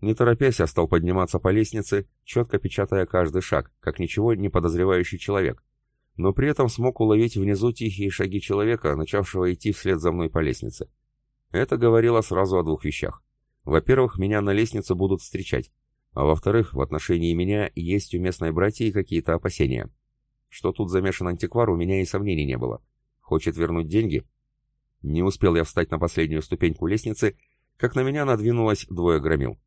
Не торопясь, я стал подниматься по лестнице, четко печатая каждый шаг, как ничего не подозревающий человек, но при этом смог уловить внизу тихие шаги человека, начавшего идти вслед за мной по лестнице. Это говорило сразу о двух вещах. Во-первых, меня на лестнице будут встречать, а во-вторых, в отношении меня есть у местной братьи какие-то опасения. Что тут замешан антиквар, у меня и сомнений не было. Хочет вернуть деньги? Не успел я встать на последнюю ступеньку лестницы, как на меня надвинулось двое громил.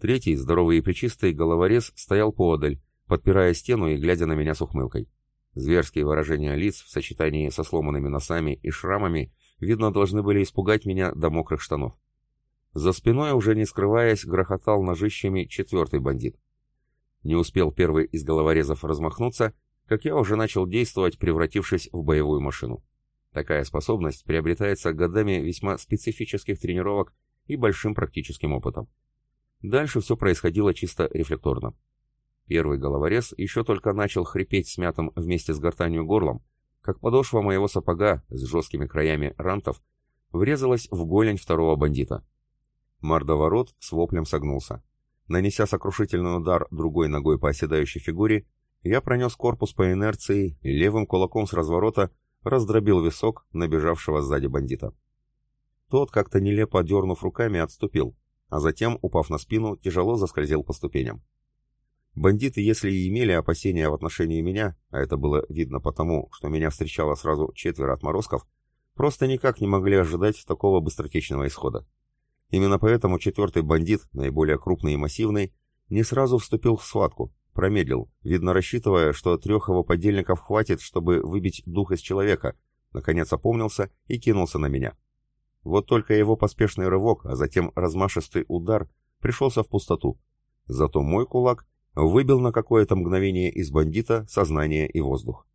Третий, здоровый и плечистый, головорез, стоял поодаль, подпирая стену и глядя на меня с ухмылкой. Зверские выражения лиц в сочетании со сломанными носами и шрамами, видно, должны были испугать меня до мокрых штанов. За спиной, уже не скрываясь, грохотал ножищами четвертый бандит. Не успел первый из головорезов размахнуться, как я уже начал действовать, превратившись в боевую машину. Такая способность приобретается годами весьма специфических тренировок и большим практическим опытом. Дальше все происходило чисто рефлекторно. Первый головорез еще только начал хрипеть смятым вместе с гортанью горлом, как подошва моего сапога с жесткими краями рантов врезалась в голень второго бандита. Мордоворот с воплем согнулся. Нанеся сокрушительный удар другой ногой по оседающей фигуре, я пронес корпус по инерции и левым кулаком с разворота раздробил висок набежавшего сзади бандита. Тот, как-то нелепо дернув руками, отступил, а затем, упав на спину, тяжело заскользил по ступеням. Бандиты, если и имели опасения в отношении меня, а это было видно потому, что меня встречало сразу четверо отморозков, просто никак не могли ожидать такого быстротечного исхода. Именно поэтому четвертый бандит, наиболее крупный и массивный, не сразу вступил в схватку, промедлил, видно рассчитывая, что трех его подельников хватит, чтобы выбить дух из человека, наконец опомнился и кинулся на меня. Вот только его поспешный рывок, а затем размашистый удар пришелся в пустоту. Зато мой кулак выбил на какое-то мгновение из бандита сознание и воздух.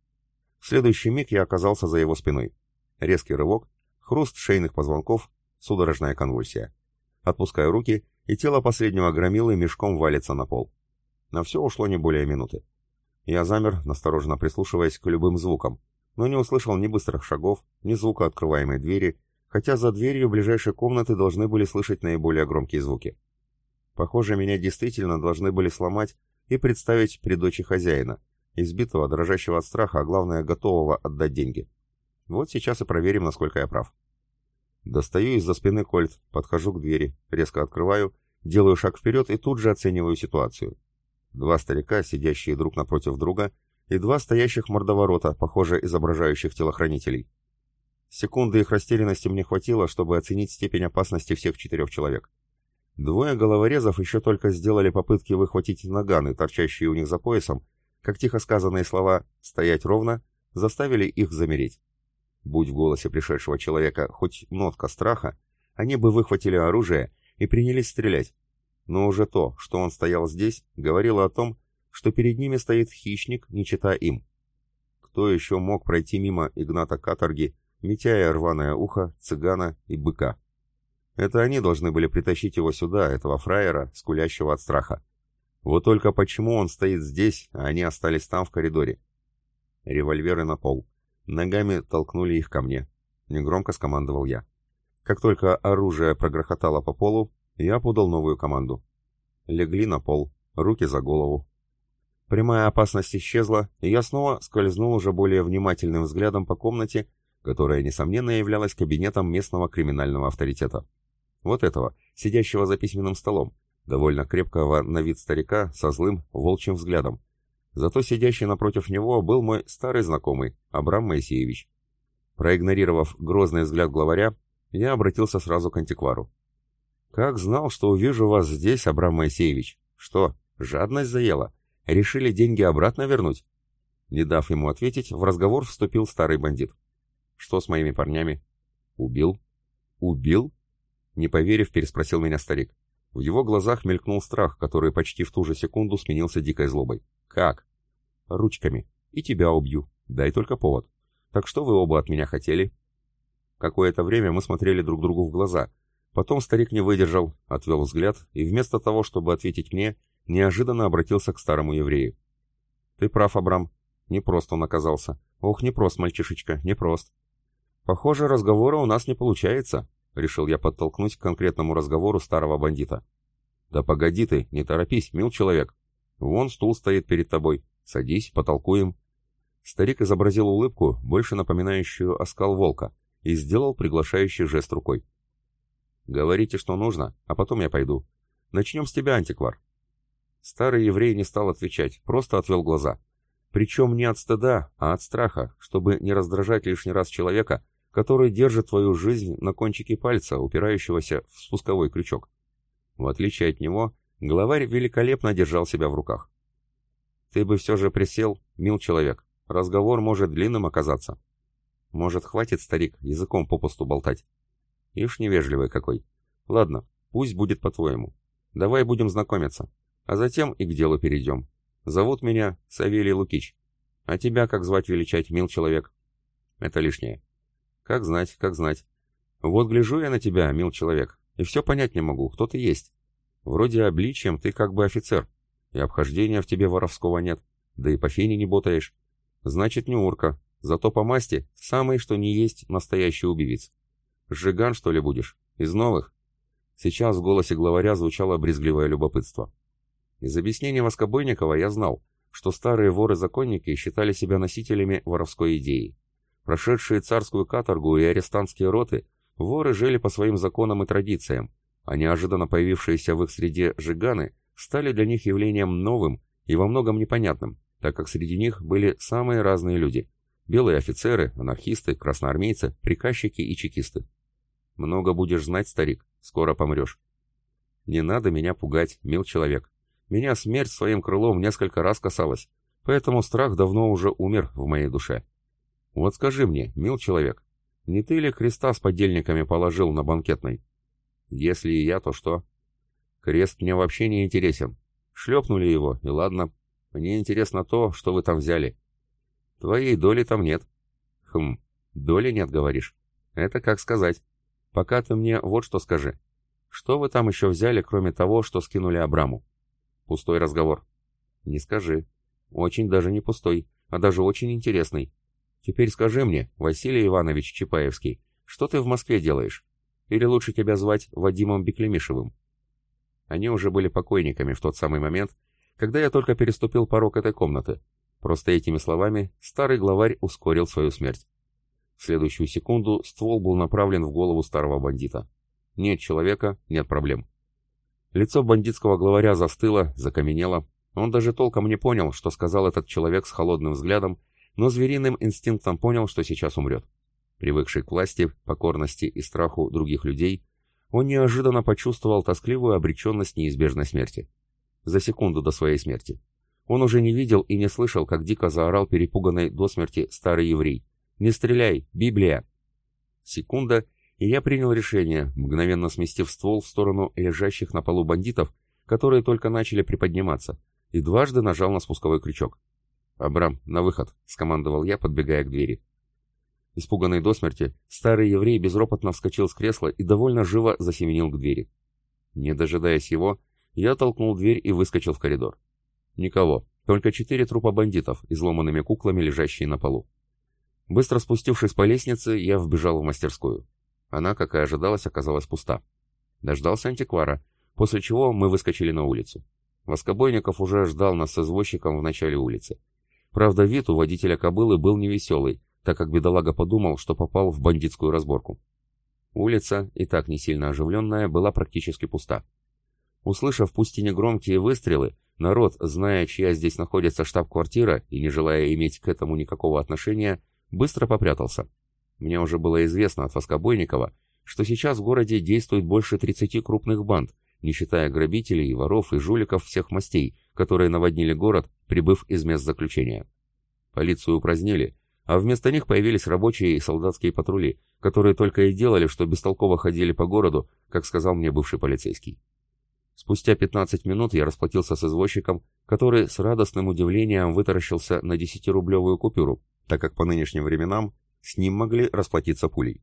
В следующий миг я оказался за его спиной. Резкий рывок, хруст шейных позвонков, судорожная конвульсия. Отпускаю руки, и тело последнего громилы мешком валится на пол. На все ушло не более минуты. Я замер, настороженно прислушиваясь к любым звукам, но не услышал ни быстрых шагов, ни звука открываемой двери, хотя за дверью ближайшей комнаты должны были слышать наиболее громкие звуки. Похоже, меня действительно должны были сломать и представить при дочи хозяина, избитого, дрожащего от страха, а главное, готового отдать деньги. Вот сейчас и проверим, насколько я прав. Достаю из-за спины кольт, подхожу к двери, резко открываю, делаю шаг вперед и тут же оцениваю ситуацию. Два старика, сидящие друг напротив друга, и два стоящих мордоворота, похоже, изображающих телохранителей. Секунды их растерянности мне хватило, чтобы оценить степень опасности всех четырех человек. Двое головорезов еще только сделали попытки выхватить наганы, торчащие у них за поясом, как тихо сказанные слова «стоять ровно» заставили их замереть. Будь в голосе пришедшего человека хоть нотка страха, они бы выхватили оружие и принялись стрелять. Но уже то, что он стоял здесь, говорило о том, что перед ними стоит хищник, не чита им. Кто еще мог пройти мимо Игната Каторги, Митяя рваное ухо, цыгана и быка? Это они должны были притащить его сюда, этого фраера, скулящего от страха. Вот только почему он стоит здесь, а они остались там в коридоре? Револьверы на пол. Ногами толкнули их ко мне. Негромко скомандовал я. Как только оружие прогрохотало по полу, я подал новую команду. Легли на пол, руки за голову. Прямая опасность исчезла, и я снова скользнул уже более внимательным взглядом по комнате, которая, несомненно, являлась кабинетом местного криминального авторитета. Вот этого, сидящего за письменным столом, довольно крепкого на вид старика со злым волчьим взглядом. Зато сидящий напротив него был мой старый знакомый, Абрам Моисеевич. Проигнорировав грозный взгляд главаря, я обратился сразу к антиквару. «Как знал, что увижу вас здесь, Абрам Моисеевич? Что, жадность заела? Решили деньги обратно вернуть?» Не дав ему ответить, в разговор вступил старый бандит. «Что с моими парнями?» «Убил». «Убил?» Не поверив, переспросил меня старик. В его глазах мелькнул страх, который почти в ту же секунду сменился дикой злобой. «Как?» «Ручками. И тебя убью. Дай только повод. Так что вы оба от меня хотели?» Какое-то время мы смотрели друг другу в глаза. Потом старик не выдержал, отвел взгляд и вместо того, чтобы ответить мне, неожиданно обратился к старому еврею. «Ты прав, Абрам. Непрост он оказался. Ох, непрост, мальчишечка, непрост. Похоже, разговора у нас не получается», — решил я подтолкнуть к конкретному разговору старого бандита. «Да погоди ты, не торопись, мил человек. Вон стул стоит перед тобой. Садись, потолкуем». Старик изобразил улыбку, больше напоминающую оскал волка, и сделал приглашающий жест рукой. «Говорите, что нужно, а потом я пойду. Начнем с тебя, антиквар». Старый еврей не стал отвечать, просто отвел глаза. Причем не от стыда, а от страха, чтобы не раздражать лишний раз человека, который держит твою жизнь на кончике пальца, упирающегося в спусковой крючок. В отличие от него, главарь великолепно держал себя в руках. «Ты бы все же присел, мил человек. Разговор может длинным оказаться». «Может, хватит, старик, языком попусту болтать?» «Ишь невежливый какой. Ладно, пусть будет по-твоему. Давай будем знакомиться а затем и к делу перейдем. Зовут меня Савелий Лукич. А тебя как звать величать, мил человек? Это лишнее. Как знать, как знать. Вот гляжу я на тебя, мил человек, и все понять не могу, кто ты есть. Вроде обличием ты как бы офицер, и обхождения в тебе воровского нет, да и по фене не ботаешь. Значит, не урка, зато по масти самый что не есть настоящий убивец. Жиган, что ли, будешь? Из новых? Сейчас в голосе главаря звучало брезгливое любопытство. Из объяснений Воскобойникова я знал, что старые воры-законники считали себя носителями воровской идеи. Прошедшие царскую каторгу и арестантские роты, воры жили по своим законам и традициям, а неожиданно появившиеся в их среде жиганы стали для них явлением новым и во многом непонятным, так как среди них были самые разные люди – белые офицеры, анархисты, красноармейцы, приказчики и чекисты. Много будешь знать, старик, скоро помрешь. Не надо меня пугать, мил человек. Меня смерть своим крылом несколько раз касалась, поэтому страх давно уже умер в моей душе. Вот скажи мне, мил человек, не ты ли креста с подельниками положил на банкетной? Если и я, то что? Крест мне вообще не интересен. Шлепнули его, и ладно. Мне интересно то, что вы там взяли. Твоей доли там нет. Хм, доли нет, говоришь? Это как сказать. Пока ты мне вот что скажи. Что вы там еще взяли, кроме того, что скинули Абраму? Пустой разговор. Не скажи. Очень даже не пустой, а даже очень интересный. Теперь скажи мне, Василий Иванович Чапаевский, что ты в Москве делаешь? Или лучше тебя звать Вадимом Беклемишевым? Они уже были покойниками в тот самый момент, когда я только переступил порог этой комнаты. Просто этими словами старый главарь ускорил свою смерть. В следующую секунду ствол был направлен в голову старого бандита. Нет человека, нет проблем. Лицо бандитского главаря застыло, закаменело. Он даже толком не понял, что сказал этот человек с холодным взглядом, но звериным инстинктом понял, что сейчас умрет. Привыкший к власти, покорности и страху других людей, он неожиданно почувствовал тоскливую обреченность неизбежной смерти. За секунду до своей смерти. Он уже не видел и не слышал, как дико заорал перепуганный до смерти старый еврей. «Не стреляй! Библия!» Секунда, и я принял решение, мгновенно сместив ствол в сторону лежащих на полу бандитов, которые только начали приподниматься, и дважды нажал на спусковой крючок. «Абрам, на выход!» — скомандовал я, подбегая к двери. Испуганный до смерти, старый еврей безропотно вскочил с кресла и довольно живо засеменил к двери. Не дожидаясь его, я толкнул дверь и выскочил в коридор. Никого, только четыре трупа бандитов, изломанными куклами, лежащие на полу. Быстро спустившись по лестнице, я вбежал в мастерскую. Она, как и ожидалось, оказалась пуста. Дождался антиквара. после чего мы выскочили на улицу. Воскобойников уже ждал нас с извозчиком в начале улицы. Правда, вид у водителя кобылы был невеселый, так как бедолага подумал, что попал в бандитскую разборку. Улица, и так не сильно оживленная, была практически пуста. Услышав пусть и негромкие выстрелы, народ, зная, чья здесь находится штаб-квартира и не желая иметь к этому никакого отношения, быстро попрятался. Мне уже было известно от Воскобойникова, что сейчас в городе действует больше 30 крупных банд, не считая грабителей, воров и жуликов всех мастей, которые наводнили город, прибыв из мест заключения. Полицию упразднили, а вместо них появились рабочие и солдатские патрули, которые только и делали, что бестолково ходили по городу, как сказал мне бывший полицейский. Спустя 15 минут я расплатился с извозчиком, который с радостным удивлением вытаращился на 10-рублевую купюру, так как по нынешним временам с ним могли расплатиться пулей.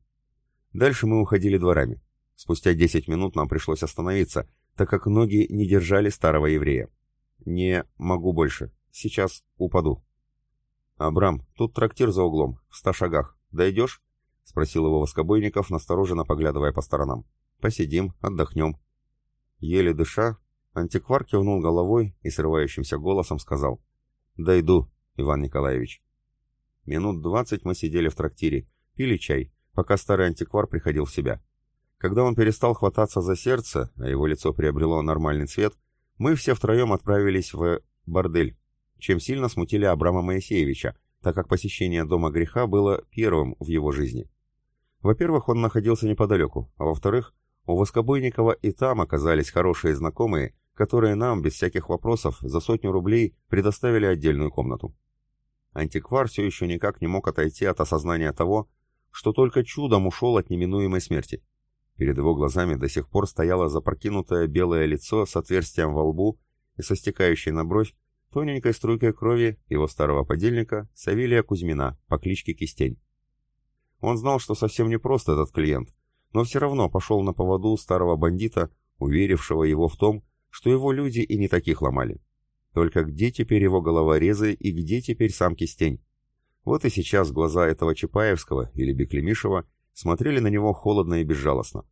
Дальше мы уходили дворами. Спустя 10 минут нам пришлось остановиться, так как ноги не держали старого еврея. «Не могу больше. Сейчас упаду». «Абрам, тут трактир за углом, в ста шагах. Дойдешь?» — спросил его Воскобойников, настороженно поглядывая по сторонам. «Посидим, отдохнем». Еле дыша, антиквар кивнул головой и срывающимся голосом сказал. «Дойду, Иван Николаевич». Минут двадцать мы сидели в трактире, пили чай, пока старый антиквар приходил в себя. Когда он перестал хвататься за сердце, а его лицо приобрело нормальный цвет, мы все втроем отправились в бордель, чем сильно смутили Абрама Моисеевича, так как посещение дома греха было первым в его жизни. Во-первых, он находился неподалеку, а во-вторых, у Воскобойникова и там оказались хорошие знакомые, которые нам, без всяких вопросов, за сотню рублей предоставили отдельную комнату. Антиквар все еще никак не мог отойти от осознания того, что только чудом ушел от неминуемой смерти. Перед его глазами до сих пор стояло запрокинутое белое лицо с отверстием во лбу и со стекающей на бровь тоненькой струйкой крови его старого подельника Савелия Кузьмина по кличке Кистень. Он знал, что совсем не просто этот клиент, но все равно пошел на поводу старого бандита, уверившего его в том, что его люди и не таких ломали. Только где теперь его головорезы и где теперь сам Кистень? Вот и сейчас глаза этого Чапаевского или Беклемишева смотрели на него холодно и безжалостно.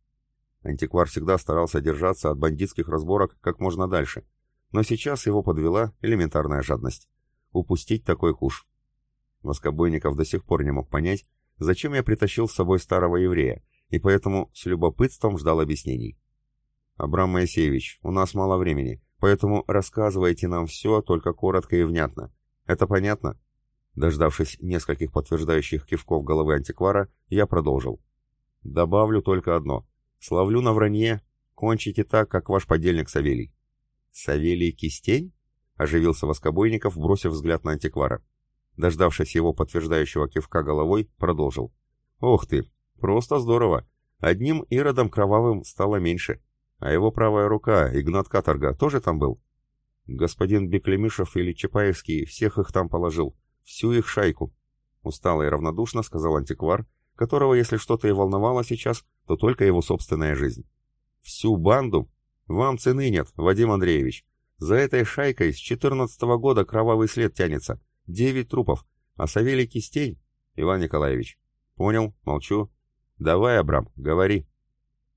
Антиквар всегда старался держаться от бандитских разборок как можно дальше, но сейчас его подвела элементарная жадность. Упустить такой куш. Воскобойников до сих пор не мог понять, зачем я притащил с собой старого еврея, и поэтому с любопытством ждал объяснений. «Абрам Моисеевич, у нас мало времени. Поэтому рассказывайте нам все, только коротко и внятно. Это понятно?» Дождавшись нескольких подтверждающих кивков головы антиквара, я продолжил. «Добавлю только одно. Славлю на вранье. Кончите так, как ваш подельник Савелий». «Савелий Кистень?» — оживился Воскобойников, бросив взгляд на антиквара. Дождавшись его подтверждающего кивка головой, продолжил. «Ох ты! Просто здорово! Одним иродом кровавым стало меньше. А его правая рука, Игнат Каторга, тоже там был? Господин Беклемишев или Чапаевский всех их там положил. Всю их шайку. Устало и равнодушно сказал антиквар, которого, если что-то и волновало сейчас, то только его собственная жизнь. Всю банду? Вам цены нет, Вадим Андреевич. За этой шайкой с четырнадцатого года кровавый след тянется. Девять трупов. А Савелий Кистень? Иван Николаевич. Понял, молчу. Давай, Абрам, говори.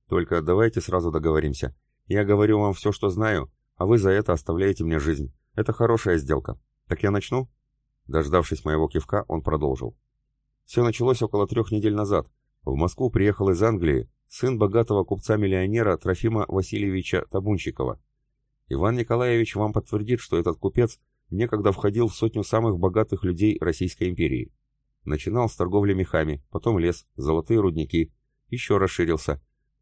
Только давайте сразу договоримся. Я говорю вам все, что знаю, а вы за это оставляете мне жизнь. Это хорошая сделка. Так я начну?» Дождавшись моего кивка, он продолжил. Все началось около трех недель назад. В Москву приехал из Англии сын богатого купца-миллионера Трофима Васильевича Табунчикова. Иван Николаевич вам подтвердит, что этот купец некогда входил в сотню самых богатых людей Российской империи. Начинал с торговли мехами, потом лес, золотые рудники, еще расширился,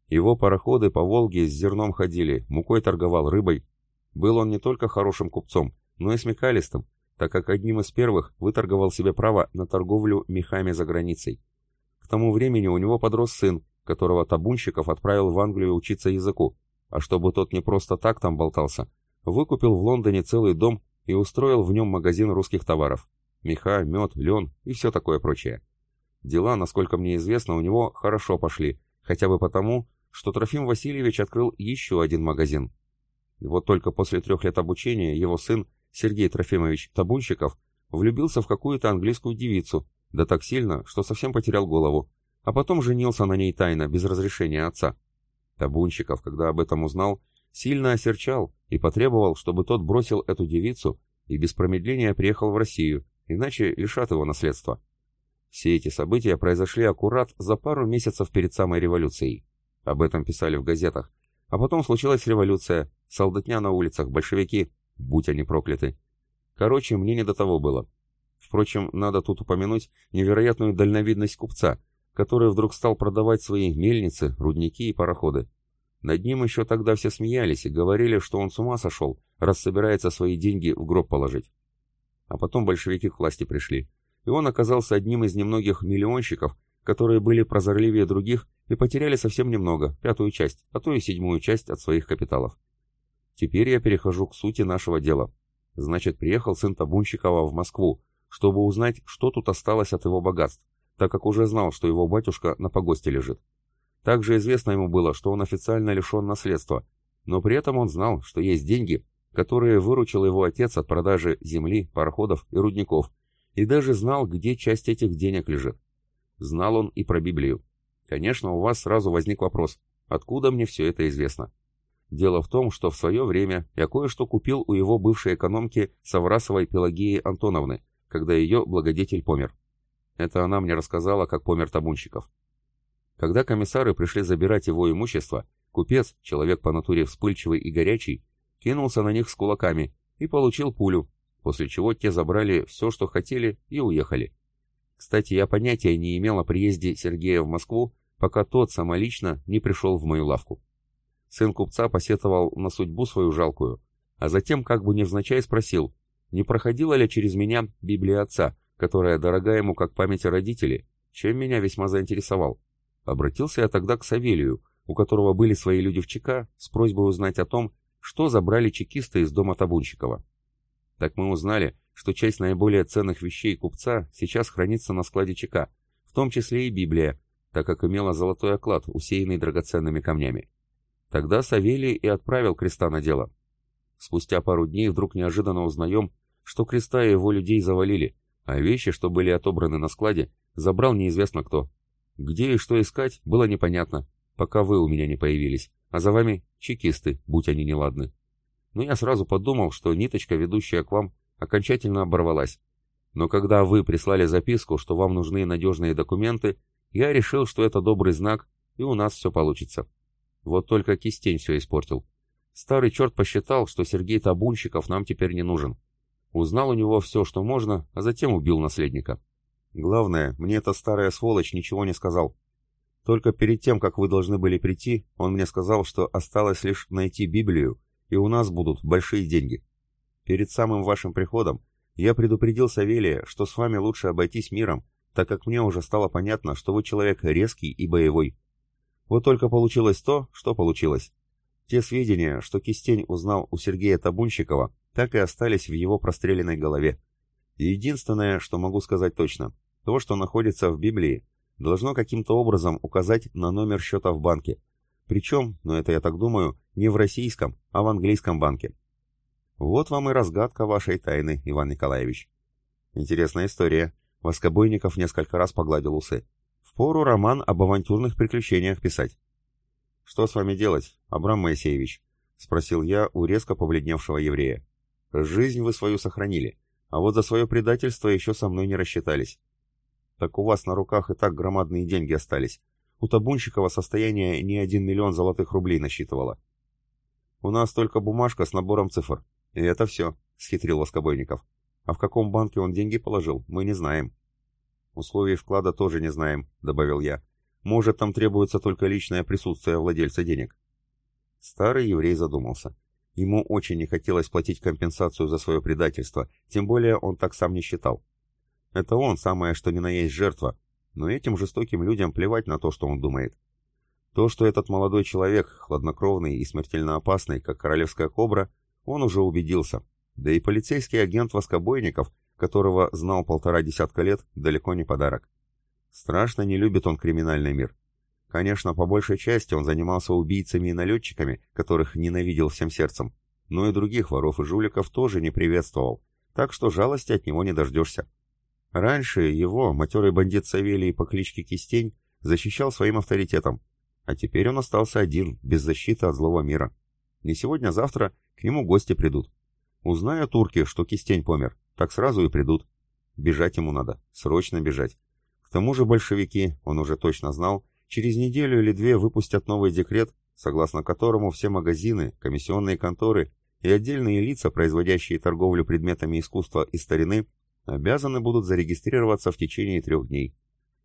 его пароходы по Волге с зерном ходили, мукой торговал, рыбой. Был он не только хорошим купцом, но и смекалистым, так как одним из первых выторговал себе право на торговлю мехами за границей. К тому времени у него подрос сын, которого Табунщиков отправил в Англию учиться языку, а чтобы тот не просто так там болтался, выкупил в Лондоне целый дом и устроил в нем магазин русских товаров. Меха, мед, лен и все такое прочее. Дела, насколько мне известно, у него хорошо пошли, хотя бы потому, что Трофим Васильевич открыл еще один магазин. вот только после трех лет обучения его сын, Сергей Трофимович Табунщиков, влюбился в какую-то английскую девицу, да так сильно, что совсем потерял голову, а потом женился на ней тайно, без разрешения отца. Табунщиков, когда об этом узнал, сильно осерчал и потребовал, чтобы тот бросил эту девицу и без промедления приехал в Россию, иначе лишат его наследства. Все эти события произошли аккурат за пару месяцев перед самой революцией. Об этом писали в газетах. А потом случилась революция, солдатня на улицах, большевики, будь они прокляты. Короче, мне не до того было. Впрочем, надо тут упомянуть невероятную дальновидность купца, который вдруг стал продавать свои мельницы, рудники и пароходы. Над ним еще тогда все смеялись и говорили, что он с ума сошел, раз собирается свои деньги в гроб положить. А потом большевики к власти пришли, и он оказался одним из немногих миллионщиков, которые были прозорливее других и потеряли совсем немного, пятую часть, а то и седьмую часть от своих капиталов. Теперь я перехожу к сути нашего дела. Значит, приехал сын Табунщикова в Москву, чтобы узнать, что тут осталось от его богатств, так как уже знал, что его батюшка на погосте лежит. Также известно ему было, что он официально лишен наследства, но при этом он знал, что есть деньги, которые выручил его отец от продажи земли, пароходов и рудников, и даже знал, где часть этих денег лежит. Знал он и про Библию. Конечно, у вас сразу возник вопрос, откуда мне все это известно? Дело в том, что в свое время я кое-что купил у его бывшей экономки Саврасовой Пелагеи Антоновны, когда ее благодетель помер. Это она мне рассказала, как помер Табунщиков. Когда комиссары пришли забирать его имущество, купец, человек по натуре вспыльчивый и горячий, кинулся на них с кулаками и получил пулю, после чего те забрали все, что хотели, и уехали. Кстати, я понятия не имел о приезде Сергея в Москву, пока тот самолично не пришел в мою лавку. Сын купца посетовал на судьбу свою жалкую, а затем как бы невзначай спросил, не проходила ли через меня Библия отца, которая дорога ему как память о родителе, чем меня весьма заинтересовал. Обратился я тогда к Савелию, у которого были свои люди в ЧК, с просьбой узнать о том, что забрали чекисты из дома Табунщикова. Так мы узнали, что часть наиболее ценных вещей купца сейчас хранится на складе ЧК, в том числе и Библия, так как имела золотой оклад, усеянный драгоценными камнями. Тогда Савелий и отправил креста на дело. Спустя пару дней вдруг неожиданно узнаем, что креста и его людей завалили, а вещи, что были отобраны на складе, забрал неизвестно кто. Где и что искать, было непонятно, пока вы у меня не появились, а за вами чекисты, будь они неладны. Но я сразу подумал, что ниточка, ведущая к вам, окончательно оборвалась. Но когда вы прислали записку, что вам нужны надежные документы, я решил, что это добрый знак, и у нас все получится. Вот только кистень все испортил. Старый черт посчитал, что Сергей Табунщиков нам теперь не нужен. Узнал у него все, что можно, а затем убил наследника. Главное, мне эта старая сволочь ничего не сказал. Только перед тем, как вы должны были прийти, он мне сказал, что осталось лишь найти Библию, и у нас будут большие деньги. Перед самым вашим приходом я предупредил Савелия, что с вами лучше обойтись миром, так как мне уже стало понятно, что вы человек резкий и боевой. Вот только получилось то, что получилось. Те сведения, что Кистень узнал у Сергея Табунщикова, так и остались в его простреленной голове. Единственное, что могу сказать точно, то, что находится в Библии, должно каким-то образом указать на номер счета в банке. Причем, но это я так думаю, не в российском, а в английском банке. Вот вам и разгадка вашей тайны, Иван Николаевич. Интересная история. Воскобойников несколько раз погладил усы. Впору роман об авантюрных приключениях писать. «Что с вами делать, Абрам Моисеевич?» — спросил я у резко побледневшего еврея. «Жизнь вы свою сохранили, а вот за свое предательство еще со мной не рассчитались. Так у вас на руках и так громадные деньги остались. У Табунщикова состояние не один миллион золотых рублей насчитывало. У нас только бумажка с набором цифр. И это все, — схитрил Воскобойников. А в каком банке он деньги положил, мы не знаем. Условий вклада тоже не знаем, — добавил я. Может, там требуется только личное присутствие владельца денег. Старый еврей задумался. Ему очень не хотелось платить компенсацию за свое предательство, тем более он так сам не считал. Это он самое что ни на есть жертва, но этим жестоким людям плевать на то, что он думает. То, что этот молодой человек, хладнокровный и смертельно опасный, как королевская кобра, он уже убедился. Да и полицейский агент Воскобойников, которого знал полтора десятка лет, далеко не подарок. Страшно не любит он криминальный мир. Конечно, по большей части он занимался убийцами и налетчиками, которых ненавидел всем сердцем, но и других воров и жуликов тоже не приветствовал, так что жалости от него не дождешься. Раньше его, матерый бандит Савелий по кличке Кистень, защищал своим авторитетом, а теперь он остался один, без защиты от злого мира. Не сегодня-завтра к нему гости придут. Узнают турки, что кистень помер, так сразу и придут. Бежать ему надо, срочно бежать. К тому же большевики, он уже точно знал, через неделю или две выпустят новый декрет, согласно которому все магазины, комиссионные конторы и отдельные лица, производящие торговлю предметами искусства и старины, обязаны будут зарегистрироваться в течение трех дней.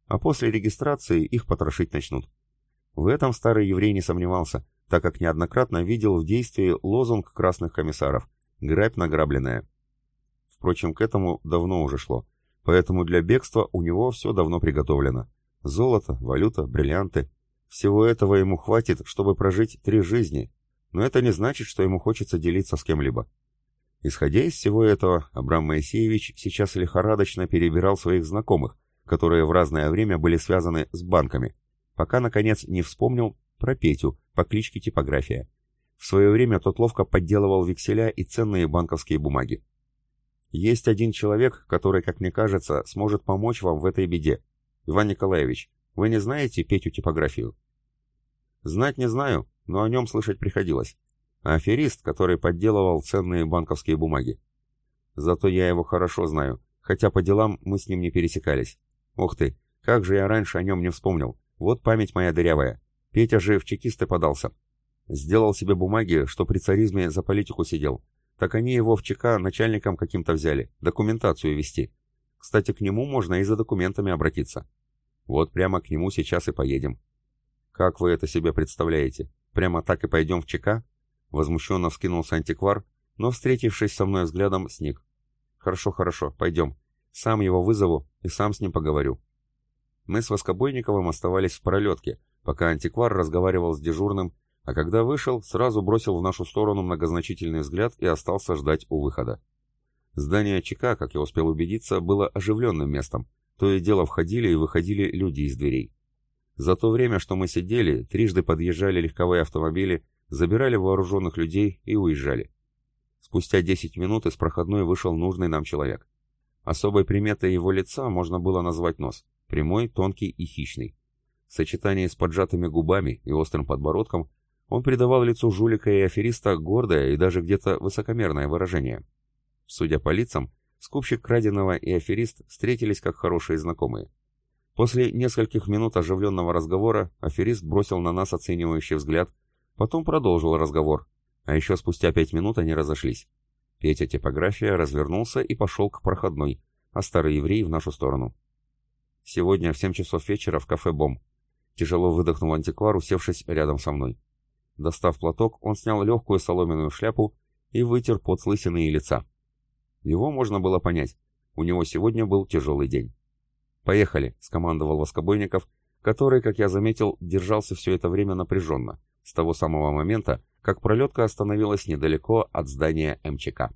А после регистрации их потрошить начнут. В этом старый еврей не сомневался, так как неоднократно видел в действии лозунг красных комиссаров «Грабь награбленное». Впрочем, к этому давно уже шло, поэтому для бегства у него все давно приготовлено. Золото, валюта, бриллианты. Всего этого ему хватит, чтобы прожить три жизни, но это не значит, что ему хочется делиться с кем-либо. Исходя из всего этого, Абрам Моисеевич сейчас лихорадочно перебирал своих знакомых, которые в разное время были связаны с банками, пока, наконец, не вспомнил про Петю по кличке Типография. В свое время тот ловко подделывал векселя и ценные банковские бумаги. Есть один человек, который, как мне кажется, сможет помочь вам в этой беде. Иван Николаевич, вы не знаете Петю Типографию? Знать не знаю, но о нем слышать приходилось. Аферист, который подделывал ценные банковские бумаги. Зато я его хорошо знаю, хотя по делам мы с ним не пересекались. Ух ты, как же я раньше о нем не вспомнил. Вот память моя дырявая. Петя же в чекисты подался. Сделал себе бумаги, что при царизме за политику сидел. Так они его в ЧК начальником каким-то взяли, документацию вести. Кстати, к нему можно и за документами обратиться. Вот прямо к нему сейчас и поедем. Как вы это себе представляете? Прямо так и пойдем в ЧК? Возмущенно вскинулся антиквар, но, встретившись со мной взглядом, сник. Хорошо, хорошо, пойдем. Сам его вызову и сам с ним поговорю. Мы с Воскобойниковым оставались в пролетке, пока антиквар разговаривал с дежурным, а когда вышел, сразу бросил в нашу сторону многозначительный взгляд и остался ждать у выхода. Здание ЧК, как я успел убедиться, было оживленным местом. То и дело входили и выходили люди из дверей. За то время, что мы сидели, трижды подъезжали легковые автомобили, забирали вооруженных людей и уезжали. Спустя 10 минут из проходной вышел нужный нам человек. Особой приметой его лица можно было назвать нос, прямой, тонкий и хищный. В сочетании с поджатыми губами и острым подбородком он придавал лицу жулика и афериста гордое и даже где-то высокомерное выражение. Судя по лицам, скупщик краденого и аферист встретились как хорошие знакомые. После нескольких минут оживленного разговора аферист бросил на нас оценивающий взгляд, потом продолжил разговор, а еще спустя пять минут они разошлись. Петя типография развернулся и пошел к проходной, а старый еврей в нашу сторону. Сегодня в семь часов вечера в кафе «Бом». Тяжело выдохнул антиквар, усевшись рядом со мной. Достав платок, он снял легкую соломенную шляпу и вытер пот с лица. Его можно было понять. У него сегодня был тяжелый день. «Поехали», — скомандовал Воскобойников, который, как я заметил, держался все это время напряженно, с того самого момента, как пролетка остановилась недалеко от здания МЧК.